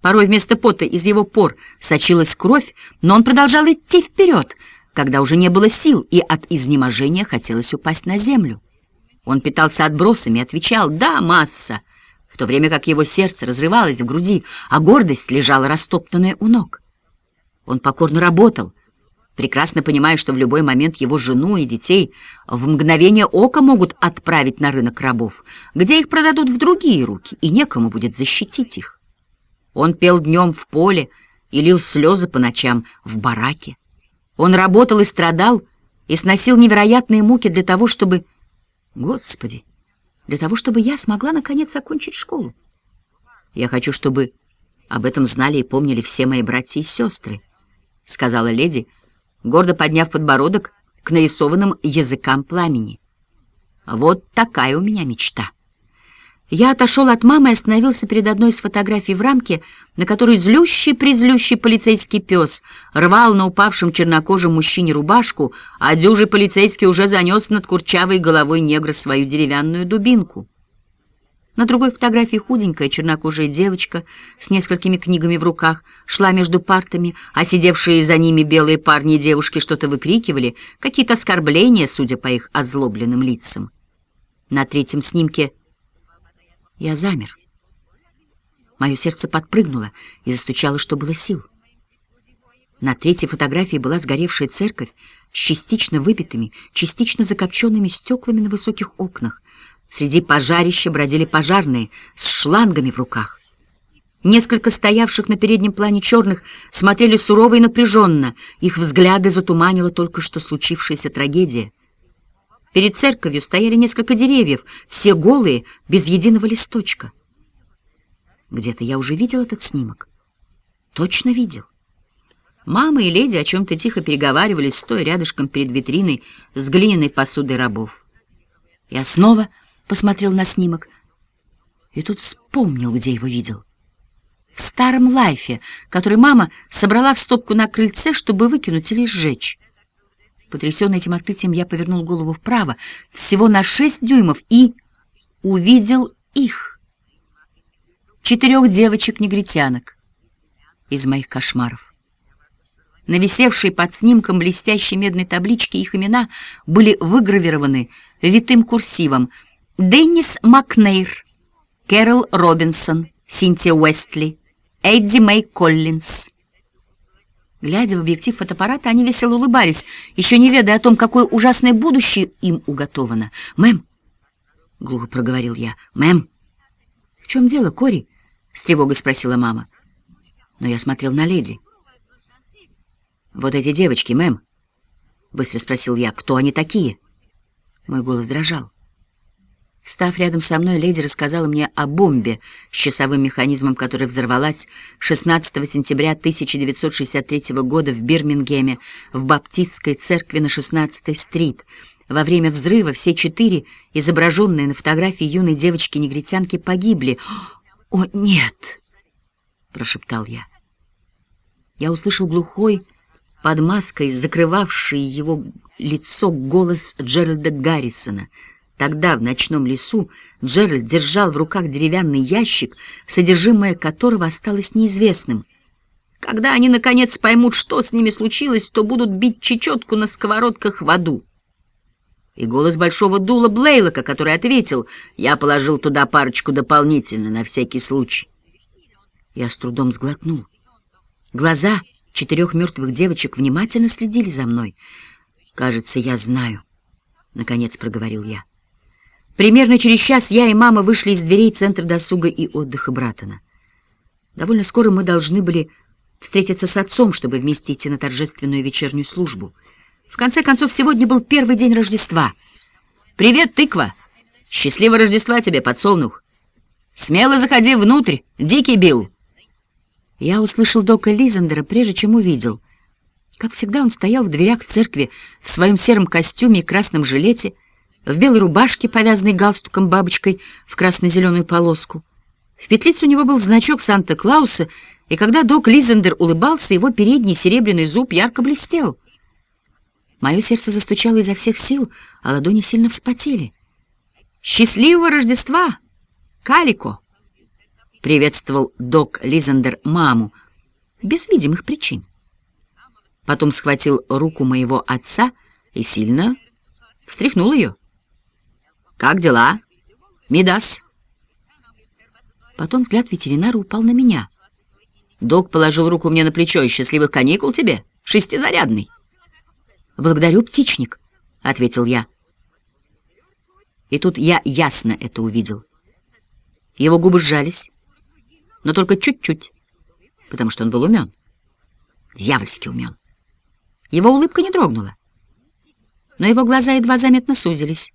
Порой вместо пота из его пор сочилась кровь, но он продолжал идти вперед, когда уже не было сил, и от изнеможения хотелось упасть на землю. Он питался отбросами и отвечал «Да, масса», в то время как его сердце разрывалось в груди, а гордость лежала растоптанная у ног. Он покорно работал, прекрасно понимая, что в любой момент его жену и детей в мгновение ока могут отправить на рынок рабов, где их продадут в другие руки, и некому будет защитить их. Он пел днем в поле и лил слезы по ночам в бараке. Он работал и страдал, и сносил невероятные муки для того, чтобы... Господи! для того, чтобы я смогла, наконец, окончить школу. Я хочу, чтобы об этом знали и помнили все мои братья и сестры, — сказала леди, гордо подняв подбородок к нарисованным языкам пламени. Вот такая у меня мечта. Я отошел от мамы и остановился перед одной из фотографий в рамке, на которой злющий-призлющий полицейский пес рвал на упавшем чернокожем мужчине рубашку, а дюжий полицейский уже занес над курчавой головой негра свою деревянную дубинку. На другой фотографии худенькая чернокожая девочка с несколькими книгами в руках шла между партами, а сидевшие за ними белые парни и девушки что-то выкрикивали, какие-то оскорбления, судя по их озлобленным лицам. На третьем снимке — я замер. Мое сердце подпрыгнуло и застучало, что было сил. На третьей фотографии была сгоревшая церковь с частично выбитыми, частично закопченными стеклами на высоких окнах. Среди пожарища бродили пожарные с шлангами в руках. Несколько стоявших на переднем плане черных смотрели сурово и напряженно. Их взгляды затуманила только что случившаяся трагедия — Перед церковью стояли несколько деревьев, все голые, без единого листочка. Где-то я уже видел этот снимок. Точно видел. Мама и леди о чем-то тихо переговаривались, стоя рядышком перед витриной с глиняной посудой рабов. Я снова посмотрел на снимок и тут вспомнил, где его видел. В старом лайфе, который мама собрала в стопку на крыльце, чтобы выкинуть или сжечь. Потрясенный этим открытием, я повернул голову вправо, всего на шесть дюймов, и увидел их. Четырех девочек-негритянок из моих кошмаров. На висевшей под снимком блестящей медной табличке их имена были выгравированы витым курсивом Деннис Макнейр, Кэрол Робинсон, Синтия Уэстли, Эдди Мэй Коллинз. Глядя в объектив фотоаппарата, они весело улыбались, еще не ведая о том, какое ужасное будущее им уготовано. «Мэм!» — глухо проговорил я. «Мэм!» «В чем дело, Кори?» — с тревогой спросила мама. Но я смотрел на леди. «Вот эти девочки, мэм!» — быстро спросил я. «Кто они такие?» Мой голос дрожал. Став рядом со мной, леди рассказала мне о бомбе с часовым механизмом, которая взорвалась 16 сентября 1963 года в Бирмингеме в Баптистской церкви на 16-й стрит. Во время взрыва все четыре, изображенные на фотографии юной девочки-негритянки, погибли. «О, нет!» — прошептал я. Я услышал глухой, под маской, закрывавший его лицо, голос Джеральда Гаррисона — Тогда в ночном лесу Джеральд держал в руках деревянный ящик, содержимое которого осталось неизвестным. Когда они, наконец, поймут, что с ними случилось, то будут бить чечетку на сковородках в аду. И голос большого дула Блейлока, который ответил, «Я положил туда парочку дополнительно, на всякий случай». Я с трудом сглотнул. Глаза четырех мертвых девочек внимательно следили за мной. «Кажется, я знаю», — наконец проговорил я. Примерно через час я и мама вышли из дверей Центра досуга и отдыха Братона. Довольно скоро мы должны были встретиться с отцом, чтобы вместе идти на торжественную вечернюю службу. В конце концов, сегодня был первый день Рождества. «Привет, тыква! Счастливого Рождества тебе, подсолнух! Смело заходи внутрь, дикий Билл!» Я услышал Дока Лизендера, прежде чем увидел. Как всегда, он стоял в дверях церкви в своем сером костюме и красном жилете, в белой рубашке, повязанной галстуком-бабочкой в красно-зеленую полоску. В петлице у него был значок Санта-Клауса, и когда док Лизендер улыбался, его передний серебряный зуб ярко блестел. Мое сердце застучало изо всех сил, а ладони сильно вспотели. «Счастливого Рождества, Калико!» — приветствовал док Лизендер маму, без видимых причин. Потом схватил руку моего отца и сильно встряхнул ее. «Как дела? Мидас?» Потом взгляд ветеринара упал на меня. Док положил руку мне на плечо. «Счастливых каникул тебе, шестизарядный!» «Благодарю, птичник», — ответил я. И тут я ясно это увидел. Его губы сжались, но только чуть-чуть, потому что он был умен. Дьявольски умен. Его улыбка не дрогнула, но его глаза едва заметно сузились.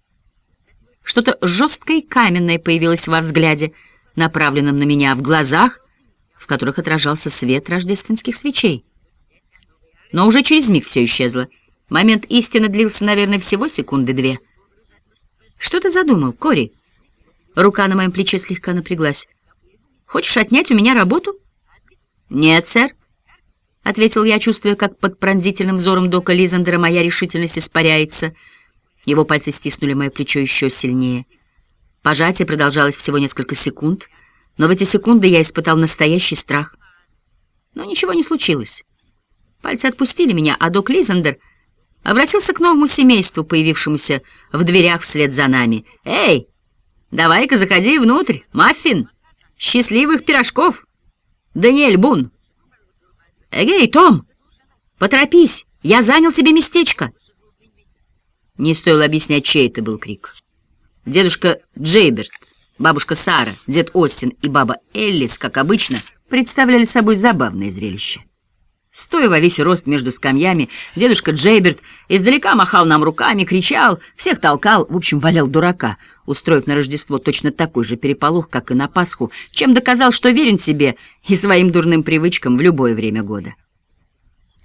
Что-то жесткое и каменное появилось во взгляде, направленном на меня, в глазах, в которых отражался свет рождественских свечей. Но уже через миг все исчезло. Момент истины длился, наверное, всего секунды две. «Что ты задумал, Кори?» Рука на моем плече слегка напряглась. «Хочешь отнять у меня работу?» «Нет, сэр», — ответил я, чувствуя, как под пронзительным взором Дока Лизандера моя решительность испаряется — его пальцы стиснули мое плечо еще сильнее. Пожатие продолжалось всего несколько секунд, но в эти секунды я испытал настоящий страх. Но ничего не случилось. Пальцы отпустили меня, а док Лизендер обратился к новому семейству, появившемуся в дверях вслед за нами. «Эй, давай-ка заходи внутрь, маффин! Счастливых пирожков! Даниэль Бун!» «Эгей, Том, поторопись, я занял тебе местечко!» Не стоило объяснять, чей это был крик. Дедушка Джейберт, бабушка Сара, дед Остин и баба Эллис, как обычно, представляли собой забавное зрелище. Стоя во весь рост между скамьями, дедушка Джейберт издалека махал нам руками, кричал, всех толкал, в общем, валял дурака, устроив на Рождество точно такой же переполох, как и на Пасху, чем доказал, что верен себе и своим дурным привычкам в любое время года.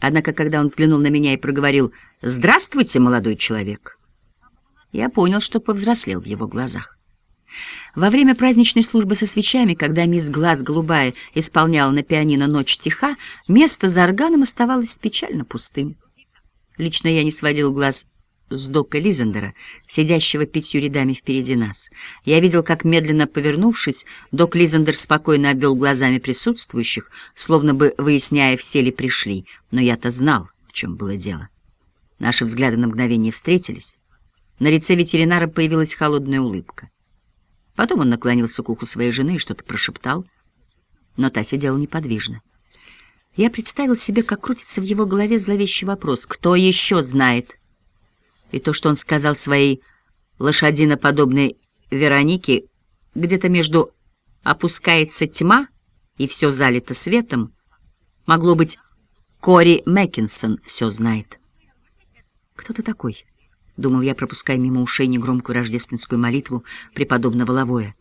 Однако, когда он взглянул на меня и проговорил «Здравствуйте, молодой человек», я понял, что повзрослел в его глазах. Во время праздничной службы со свечами, когда мисс Глаз Голубая исполняла на пианино «Ночь тиха», место за органом оставалось печально пустым. Лично я не сводил глаз с Дока Лизендера, сидящего пятью рядами впереди нас. Я видел, как, медленно повернувшись, Док Лизендер спокойно обвел глазами присутствующих, словно бы выясняя, все ли пришли, но я-то знал, в чем было дело. Наши взгляды на мгновение встретились. На лице ветеринара появилась холодная улыбка. Потом он наклонился к уху своей жены и что-то прошептал. но та сидела неподвижно. Я представил себе, как крутится в его голове зловещий вопрос «Кто еще знает?» И то, что он сказал своей лошадиноподобной Веронике, где-то между «опускается тьма» и «все залито светом», могло быть «Кори Мэккинсон все знает». «Кто ты такой?» — думал я, пропуская мимо ушей негромкую рождественскую молитву преподобного Лавоя.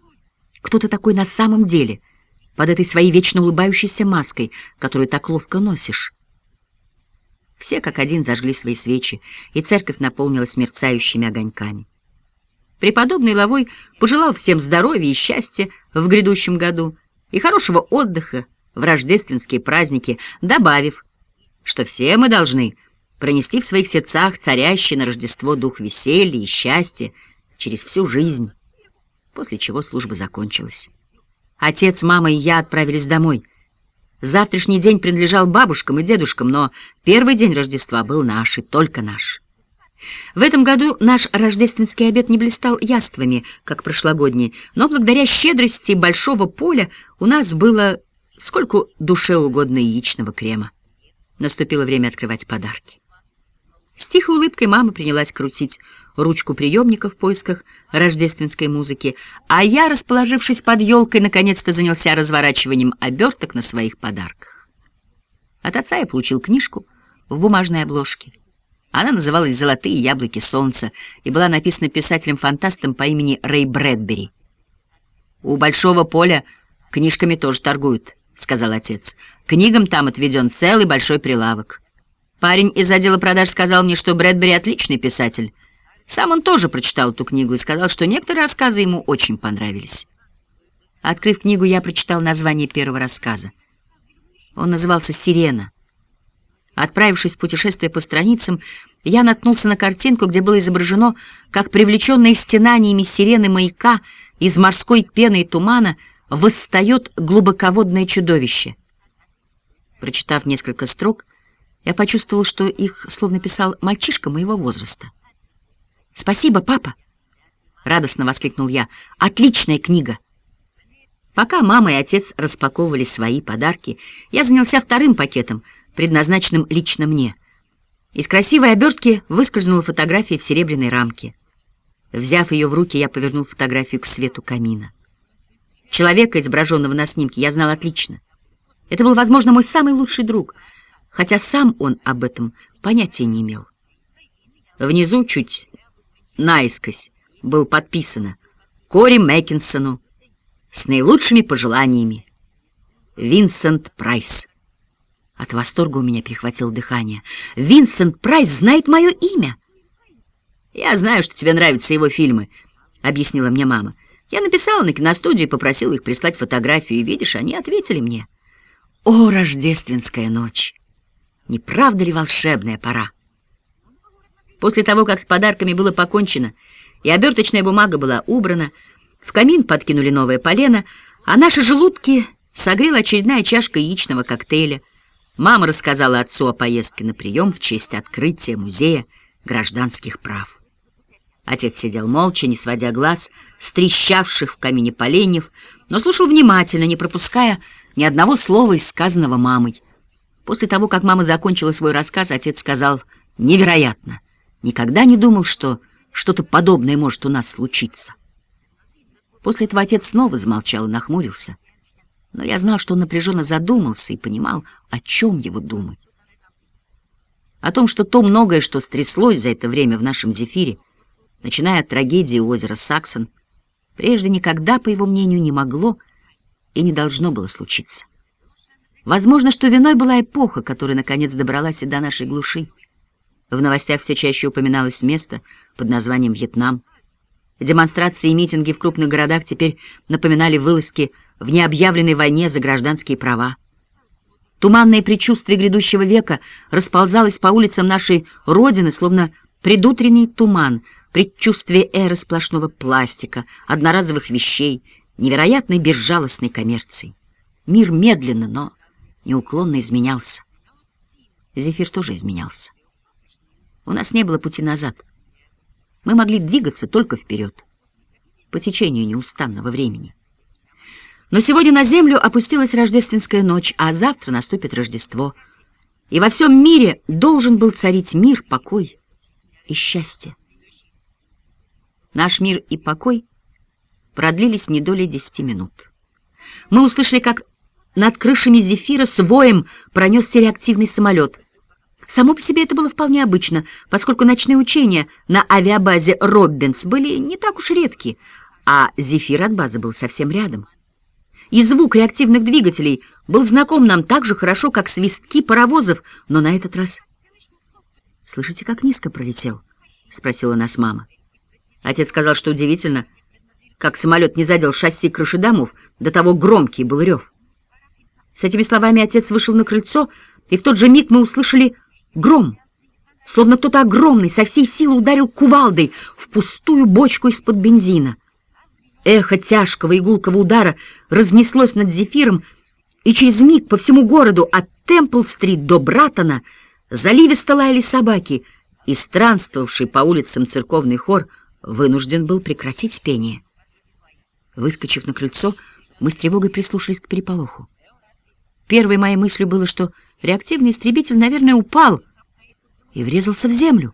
«Кто ты такой на самом деле?» — под этой своей вечно улыбающейся маской, которую так ловко носишь. Все как один зажгли свои свечи, и церковь наполнилась мерцающими огоньками. Преподобный Лавой пожелал всем здоровья и счастья в грядущем году и хорошего отдыха в рождественские праздники, добавив, что все мы должны пронести в своих сердцах царящий на Рождество дух веселья и счастья через всю жизнь, после чего служба закончилась. Отец, мама и я отправились домой. Завтрашний день принадлежал бабушкам и дедушкам, но первый день Рождества был наш и только наш. В этом году наш рождественский обед не блистал яствами, как прошлогодний, но благодаря щедрости большого поля у нас было сколько душе угодно яичного крема. Наступило время открывать подарки. С тихой улыбкой мама принялась крутить ручку приемника в поисках рождественской музыки, а я, расположившись под елкой, наконец-то занялся разворачиванием оберток на своих подарках. От отца я получил книжку в бумажной обложке. Она называлась «Золотые яблоки солнца» и была написана писателем-фантастом по имени Рэй Брэдбери. «У Большого поля книжками тоже торгуют», — сказал отец. «Книгам там отведен целый большой прилавок». Парень из отдела продаж сказал мне, что Брэдбери отличный писатель. Сам он тоже прочитал эту книгу и сказал, что некоторые рассказы ему очень понравились. Открыв книгу, я прочитал название первого рассказа. Он назывался «Сирена». Отправившись в путешествие по страницам, я наткнулся на картинку, где было изображено, как привлеченные стенаниями сирены маяка из морской пены и тумана восстает глубоководное чудовище. Прочитав несколько строк, я почувствовал, что их словно писал мальчишка моего возраста. «Спасибо, папа!» — радостно воскликнул я. «Отличная книга!» Пока мама и отец распаковывали свои подарки, я занялся вторым пакетом, предназначенным лично мне. Из красивой обертки выскользнула фотография в серебряной рамке. Взяв ее в руки, я повернул фотографию к свету камина. Человека, изображенного на снимке, я знал отлично. Это был, возможно, мой самый лучший друг — хотя сам он об этом понятия не имел. Внизу, чуть наискось, был подписано Кори Мэккинсону с наилучшими пожеланиями. Винсент Прайс. От восторга у меня перехватило дыхание. Винсент Прайс знает мое имя. «Я знаю, что тебе нравятся его фильмы», — объяснила мне мама. «Я написала на киностудию и попросила их прислать фотографию, и, видишь, они ответили мне». «О, рождественская ночь!» Не правда ли волшебная пора? После того, как с подарками было покончено, и оберточная бумага была убрана, в камин подкинули новое полено, а наши желудки согрела очередная чашка яичного коктейля. Мама рассказала отцу о поездке на прием в честь открытия музея гражданских прав. Отец сидел молча, не сводя глаз, с трещавших в камине поленьев, но слушал внимательно, не пропуская ни одного слова сказанного мамой. После того, как мама закончила свой рассказ, отец сказал «Невероятно! Никогда не думал, что что-то подобное может у нас случиться». После этого отец снова замолчал и нахмурился. Но я знал, что он напряженно задумался и понимал, о чем его думать. О том, что то многое, что стряслось за это время в нашем зефире, начиная от трагедии у озера Саксон, прежде никогда, по его мнению, не могло и не должно было случиться. Возможно, что виной была эпоха, которая, наконец, добралась и до нашей глуши. В новостях все чаще упоминалось место под названием Вьетнам. Демонстрации и митинги в крупных городах теперь напоминали вылазки в необъявленной войне за гражданские права. Туманное предчувствие грядущего века расползалось по улицам нашей Родины, словно предутренний туман, предчувствие эры сплошного пластика, одноразовых вещей, невероятной безжалостной коммерции. Мир медленно, но неуклонно изменялся. Зефир тоже изменялся. У нас не было пути назад. Мы могли двигаться только вперед, по течению неустанного времени. Но сегодня на землю опустилась рождественская ночь, а завтра наступит Рождество. И во всем мире должен был царить мир, покой и счастье. Наш мир и покой продлились не долей десяти минут. Мы услышали, как над крышами Зефира с воем пронесся реактивный самолет. Само по себе это было вполне обычно, поскольку ночные учения на авиабазе Роббинс были не так уж редки, а Зефир от базы был совсем рядом и звук реактивных двигателей был знаком нам так же хорошо, как свистки паровозов, но на этот раз... «Слышите, как низко пролетел?» — спросила нас мама. Отец сказал, что удивительно, как самолет не задел шасси крыши домов, до того громкий был рев. С этими словами отец вышел на крыльцо, и в тот же миг мы услышали гром, словно кто-то огромный со всей силы ударил кувалдой в пустую бочку из-под бензина. Эхо тяжкого игулкого удара разнеслось над Зефиром, и через миг по всему городу от Темпл-стрит до Братона заливисто лаяли собаки, и странствовавший по улицам церковный хор вынужден был прекратить пение. Выскочив на крыльцо, мы с тревогой прислушались к переполоху. Первой моей мыслью было, что реактивный истребитель, наверное, упал и врезался в землю.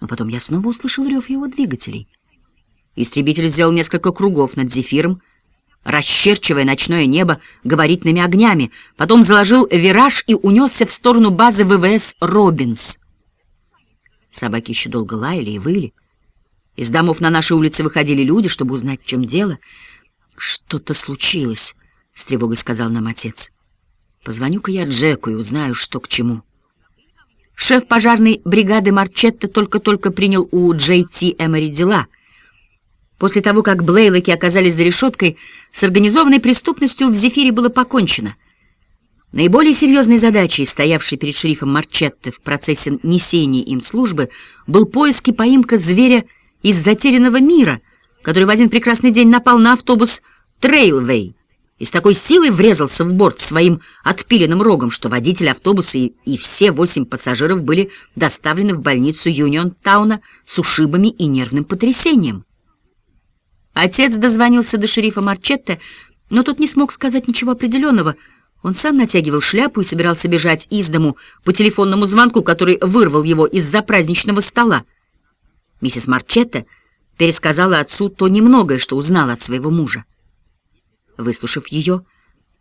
Но потом я снова услышал рев его двигателей — Истребитель сделал несколько кругов над Зефиром, расчерчивая ночное небо габаритными огнями, потом заложил вираж и унесся в сторону базы ВВС «Робинс». Собаки еще долго лаяли и выли. Из домов на нашей улице выходили люди, чтобы узнать, в чем дело. «Что-то случилось», — с тревогой сказал нам отец. «Позвоню-ка я Джеку и узнаю, что к чему». Шеф пожарной бригады Марчетта только-только принял у Джей Ти Эмори дела — После того, как Блейлоки оказались за решеткой, с организованной преступностью в Зефире было покончено. Наиболее серьезной задачей, стоявшей перед шерифом Марчетте в процессе несения им службы, был поиск и поимка зверя из затерянного мира, который в один прекрасный день напал на автобус «Трейлвей» и с такой силой врезался в борт своим отпиленным рогом, что водитель автобуса и, и все восемь пассажиров были доставлены в больницу Юнион-тауна с ушибами и нервным потрясением. Отец дозвонился до шерифа Марчетте, но тот не смог сказать ничего определенного. Он сам натягивал шляпу и собирался бежать из дому по телефонному звонку, который вырвал его из-за праздничного стола. Миссис Марчетте пересказала отцу то немногое, что узнала от своего мужа. Выслушав ее,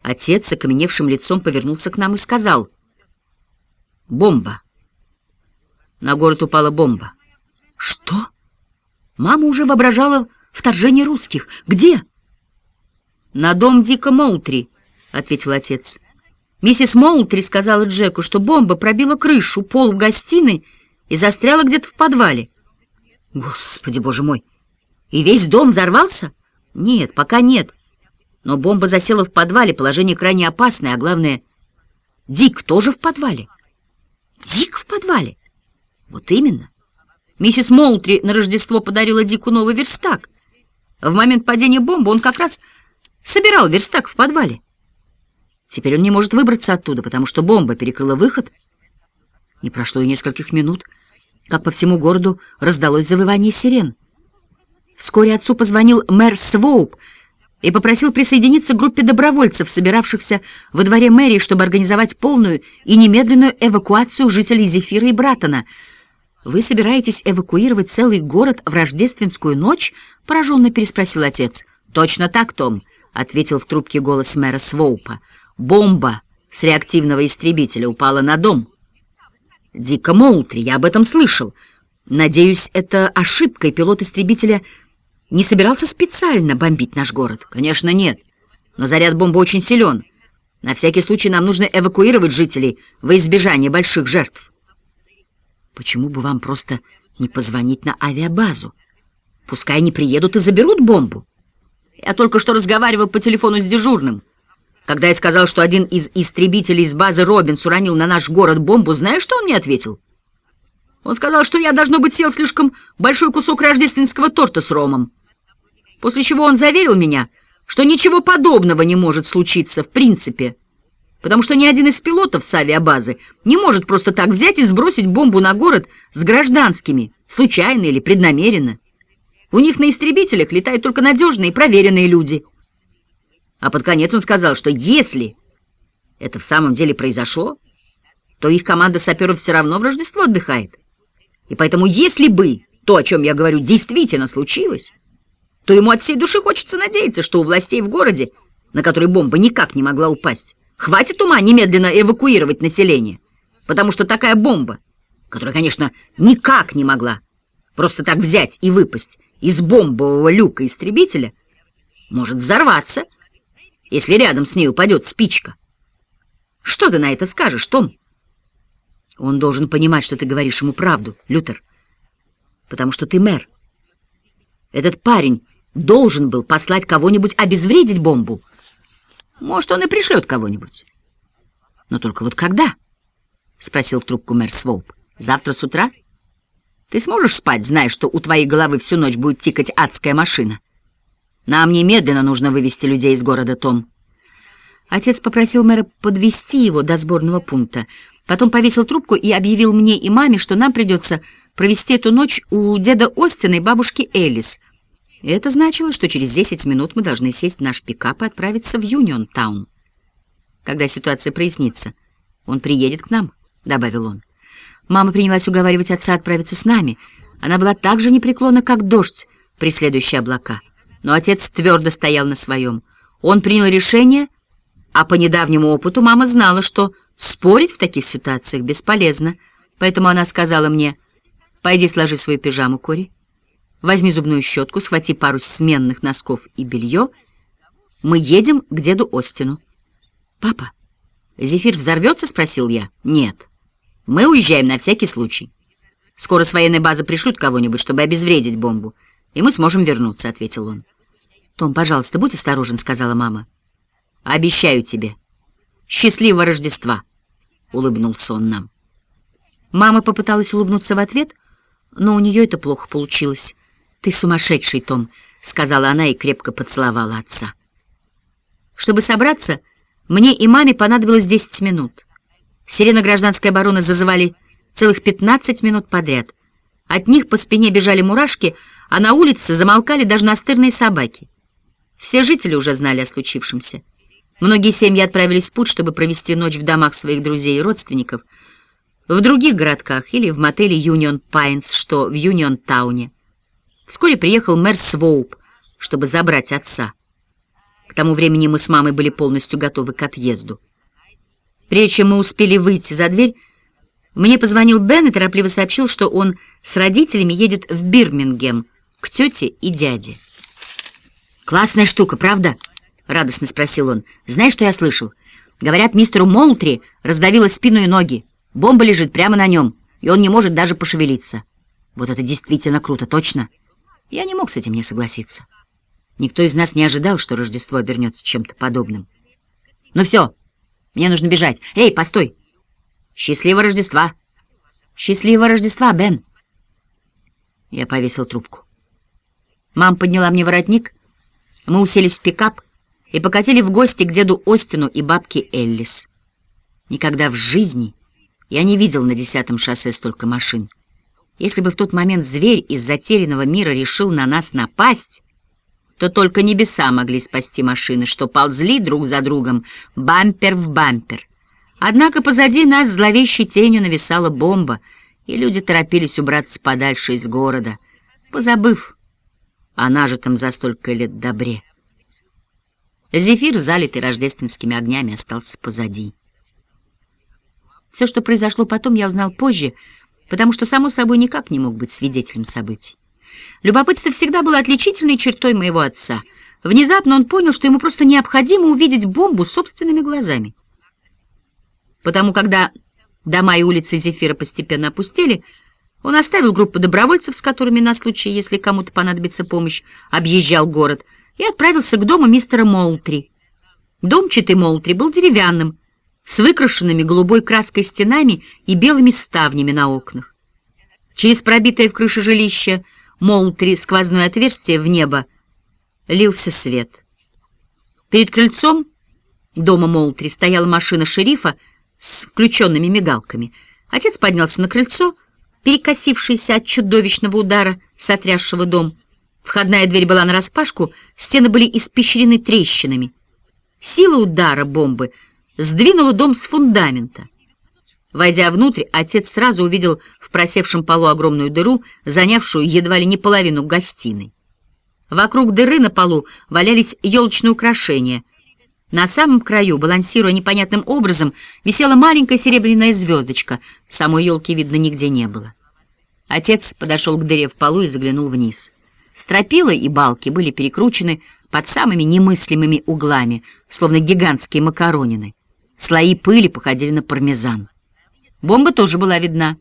отец с окаменевшим лицом повернулся к нам и сказал «Бомба». На город упала бомба. «Что?» Мама уже воображала Вторжение русских. Где? На дом Дика Моутри, ответил отец. Миссис Моутри сказала Джеку, что бомба пробила крышу, пол в гостиной и застряла где-то в подвале. Господи, боже мой! И весь дом взорвался? Нет, пока нет. Но бомба засела в подвале, положение крайне опасное, а главное, Дик тоже в подвале. Дик в подвале? Вот именно. Миссис Моутри на Рождество подарила Дику новый верстак — в момент падения бомбы он как раз собирал верстак в подвале. Теперь он не может выбраться оттуда, потому что бомба перекрыла выход. Не прошло и нескольких минут, как по всему городу раздалось завывание сирен. Вскоре отцу позвонил мэр Своуп и попросил присоединиться к группе добровольцев, собиравшихся во дворе мэрии, чтобы организовать полную и немедленную эвакуацию жителей Зефира и Братона — «Вы собираетесь эвакуировать целый город в рождественскую ночь?» — пораженно переспросил отец. «Точно так, Том», — ответил в трубке голос мэра Своупа. «Бомба с реактивного истребителя упала на дом». «Дико Моултри, я об этом слышал. Надеюсь, это ошибкой пилот истребителя не собирался специально бомбить наш город?» «Конечно, нет. Но заряд бомбы очень силен. На всякий случай нам нужно эвакуировать жителей во избежание больших жертв». Почему бы вам просто не позвонить на авиабазу? Пускай они приедут и заберут бомбу. Я только что разговаривал по телефону с дежурным. Когда я сказал, что один из истребителей из базы Робинс уронил на наш город бомбу, знаешь, что он мне ответил? Он сказал, что я, должно быть, сел слишком большой кусок рождественского торта с ромом. После чего он заверил меня, что ничего подобного не может случиться в принципе потому что ни один из пилотов с авиабазы не может просто так взять и сбросить бомбу на город с гражданскими, случайно или преднамеренно. У них на истребителях летают только надежные и проверенные люди. А под конец он сказал, что если это в самом деле произошло, то их команда саперов все равно в Рождество отдыхает. И поэтому если бы то, о чем я говорю, действительно случилось, то ему от всей души хочется надеяться, что у властей в городе, на который бомба никак не могла упасть, хватит ума немедленно эвакуировать население, потому что такая бомба, которая, конечно, никак не могла просто так взять и выпасть из бомбового люка истребителя, может взорваться, если рядом с ней упадет спичка. Что ты на это скажешь, Том? Он должен понимать, что ты говоришь ему правду, Лютер, потому что ты мэр. Этот парень должен был послать кого-нибудь обезвредить бомбу. Может, он и пришлет кого-нибудь. Но только вот когда? — спросил трубку мэр Своуп. — Завтра с утра? Ты сможешь спать, зная, что у твоей головы всю ночь будет тикать адская машина? Нам немедленно нужно вывести людей из города, Том. Отец попросил мэра подвести его до сборного пункта. Потом повесил трубку и объявил мне и маме, что нам придется провести эту ночь у деда Остина и бабушки Элис — это значило, что через 10 минут мы должны сесть в наш пикап и отправиться в Юнион-таун. Когда ситуация прояснится, он приедет к нам, — добавил он. Мама принялась уговаривать отца отправиться с нами. Она была так же непреклонна, как дождь, преследующий облака. Но отец твердо стоял на своем. Он принял решение, а по недавнему опыту мама знала, что спорить в таких ситуациях бесполезно. Поэтому она сказала мне, «Пойди сложи свою пижаму, Кори». Возьми зубную щетку, схвати пару сменных носков и белье. Мы едем к деду Остину. Папа, Зефир взорвется? Спросил я. Нет. Мы уезжаем на всякий случай. Скоро с военной базы пришлют кого-нибудь, чтобы обезвредить бомбу, и мы сможем вернуться, ответил он. Том, пожалуйста, будь осторожен, сказала мама. Обещаю тебе. Счастливого Рождества, улыбнулся он нам. Мама попыталась улыбнуться в ответ, но у нее это плохо получилось. «Ты сумасшедший, Том», — сказала она и крепко поцеловала отца. Чтобы собраться, мне и маме понадобилось 10 минут. Сирены гражданской обороны зазывали целых 15 минут подряд. От них по спине бежали мурашки, а на улице замолкали даже настырные собаки. Все жители уже знали о случившемся. Многие семьи отправились в путь, чтобы провести ночь в домах своих друзей и родственников, в других городках или в мотеле Юнион Пайнс, что в Юнион-тауне. Вскоре приехал мэр Своуп, чтобы забрать отца. К тому времени мы с мамой были полностью готовы к отъезду. Прежде чем мы успели выйти за дверь, мне позвонил Бен и торопливо сообщил, что он с родителями едет в Бирмингем к тете и дяде. «Классная штука, правда?» — радостно спросил он. «Знаешь, что я слышал? Говорят, мистеру Молтри раздавило спину и ноги. Бомба лежит прямо на нем, и он не может даже пошевелиться. Вот это действительно круто, точно?» Я не мог с этим не согласиться. Никто из нас не ожидал, что Рождество обернется чем-то подобным. Ну все, мне нужно бежать. Эй, постой! Счастливого Рождества! Счастливого Рождества, Бен! Я повесил трубку. Мам подняла мне воротник, мы уселись в пикап и покатили в гости к деду Остину и бабке Эллис. Никогда в жизни я не видел на десятом шоссе столько машин. Если бы в тот момент зверь из затерянного мира решил на нас напасть, то только небеса могли спасти машины, что ползли друг за другом, бампер в бампер. Однако позади нас зловещей тенью нависала бомба, и люди торопились убраться подальше из города, позабыв о нажитом за столько лет добре. Зефир, залитый рождественскими огнями, остался позади. Все, что произошло потом, я узнал позже — потому что, само собой, никак не мог быть свидетелем событий. Любопытство всегда было отличительной чертой моего отца. Внезапно он понял, что ему просто необходимо увидеть бомбу собственными глазами. Потому, когда дома и улицы Зефира постепенно опустели, он оставил группу добровольцев, с которыми на случай, если кому-то понадобится помощь, объезжал город, и отправился к дому мистера Молтри. Дом Читы Молтри был деревянным, с выкрашенными голубой краской стенами и белыми ставнями на окнах. Через пробитое в крыше жилище Молтри сквозное отверстие в небо лился свет. Перед крыльцом дома Молтри стояла машина шерифа с включенными мигалками. Отец поднялся на крыльцо, перекосившийся от чудовищного удара, сотрясшего дом. Входная дверь была нараспашку, стены были испещрены трещинами. Сила удара бомбы сдвинула дом с фундамента. Войдя внутрь, отец сразу увидел в просевшем полу огромную дыру, занявшую едва ли не половину гостиной. Вокруг дыры на полу валялись елочные украшения. На самом краю, балансируя непонятным образом, висела маленькая серебряная звездочка. Самой елки, видно, нигде не было. Отец подошел к дыре в полу и заглянул вниз. Стропила и балки были перекручены под самыми немыслимыми углами, словно гигантские макаронины. Слои пыли походили на пармезан. Бомба тоже была видна.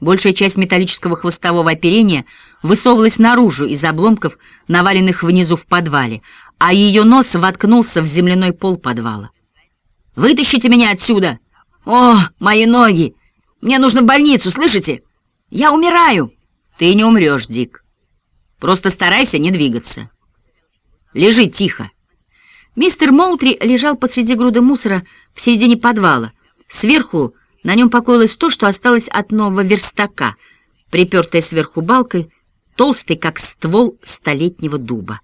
Большая часть металлического хвостового оперения высовывалась наружу из обломков, наваленных внизу в подвале, а ее нос воткнулся в земляной пол подвала. «Вытащите меня отсюда! О, мои ноги! Мне нужно в больницу, слышите? Я умираю!» «Ты не умрешь, Дик. Просто старайся не двигаться. Лежи тихо». Мистер Моутри лежал посреди груды мусора в середине подвала. Сверху на нем покоилось то, что осталось от нового верстака, припертая сверху балкой, толстый, как ствол столетнего дуба.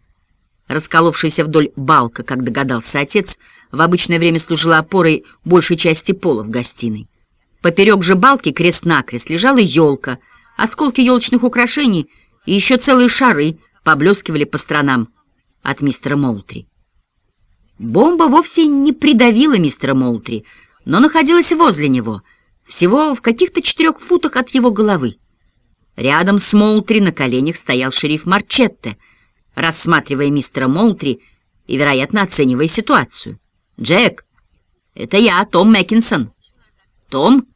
Расколовшаяся вдоль балка, как догадался отец, в обычное время служила опорой большей части пола в гостиной. Поперек же балки крест-накрест лежала елка, осколки елочных украшений и еще целые шары поблескивали по сторонам от мистера Молтри. Бомба вовсе не придавила мистера Молтри, но находилась возле него, всего в каких-то четырех футах от его головы. Рядом с Молтри на коленях стоял шериф Марчетте, рассматривая мистера Молтри и, вероятно, оценивая ситуацию. «Джек, это я, Том Мэккинсон». «Том?»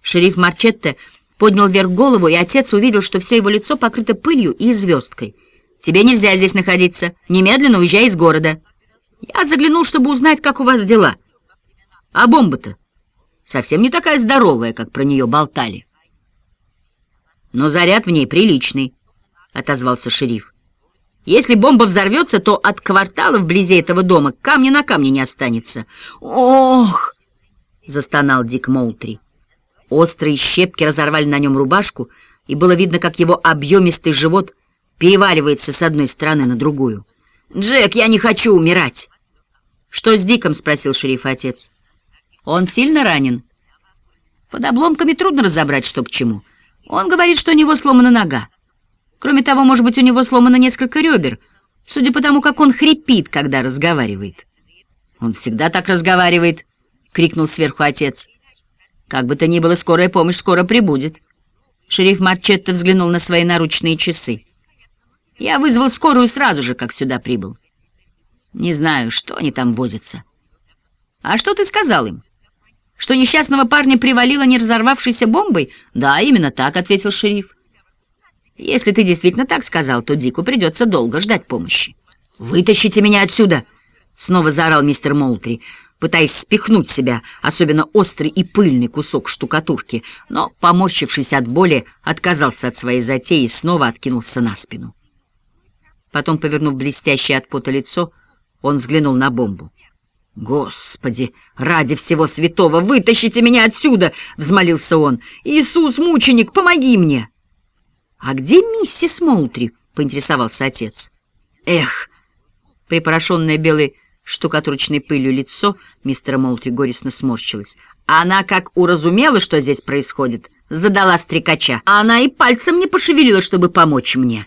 Шериф Марчетте поднял вверх голову, и отец увидел, что все его лицо покрыто пылью и звездкой. «Тебе нельзя здесь находиться. Немедленно уезжай из города». «Я заглянул, чтобы узнать, как у вас дела». А бомба-то совсем не такая здоровая, как про нее болтали. Но заряд в ней приличный, — отозвался шериф. Если бомба взорвется, то от квартала вблизи этого дома камня на камне не останется. Ох! — застонал Дик Молтри. Острые щепки разорвали на нем рубашку, и было видно, как его объемистый живот переваливается с одной стороны на другую. «Джек, я не хочу умирать!» «Что с Диком?» — спросил шериф отец. Он сильно ранен? Под обломками трудно разобрать, что к чему. Он говорит, что у него сломана нога. Кроме того, может быть, у него сломано несколько ребер, судя по тому, как он хрипит, когда разговаривает. «Он всегда так разговаривает», — крикнул сверху отец. «Как бы то ни было, скорая помощь скоро прибудет». Шериф Марчетто взглянул на свои наручные часы. «Я вызвал скорую сразу же, как сюда прибыл. Не знаю, что они там возятся». «А что ты сказал им?» Что несчастного парня привалило не разорвавшейся бомбой? Да, именно так, ответил шериф. Если ты действительно так сказал, то Дику придется долго ждать помощи. «Вытащите меня отсюда!» — снова заорал мистер Молтри, пытаясь спихнуть себя особенно острый и пыльный кусок штукатурки, но, поморщившись от боли, отказался от своей затеи и снова откинулся на спину. Потом, повернув блестящее от пота лицо, он взглянул на бомбу. «Господи, ради всего святого, вытащите меня отсюда!» — взмолился он. «Иисус, мученик, помоги мне!» «А где миссис Молтри?» — поинтересовался отец. «Эх!» — припорошенное белой штукатурочной пылью лицо мистера Молтри горестно сморщилось. Она, как уразумела, что здесь происходит, задала стрекача. Она и пальцем не пошевелила, чтобы помочь мне.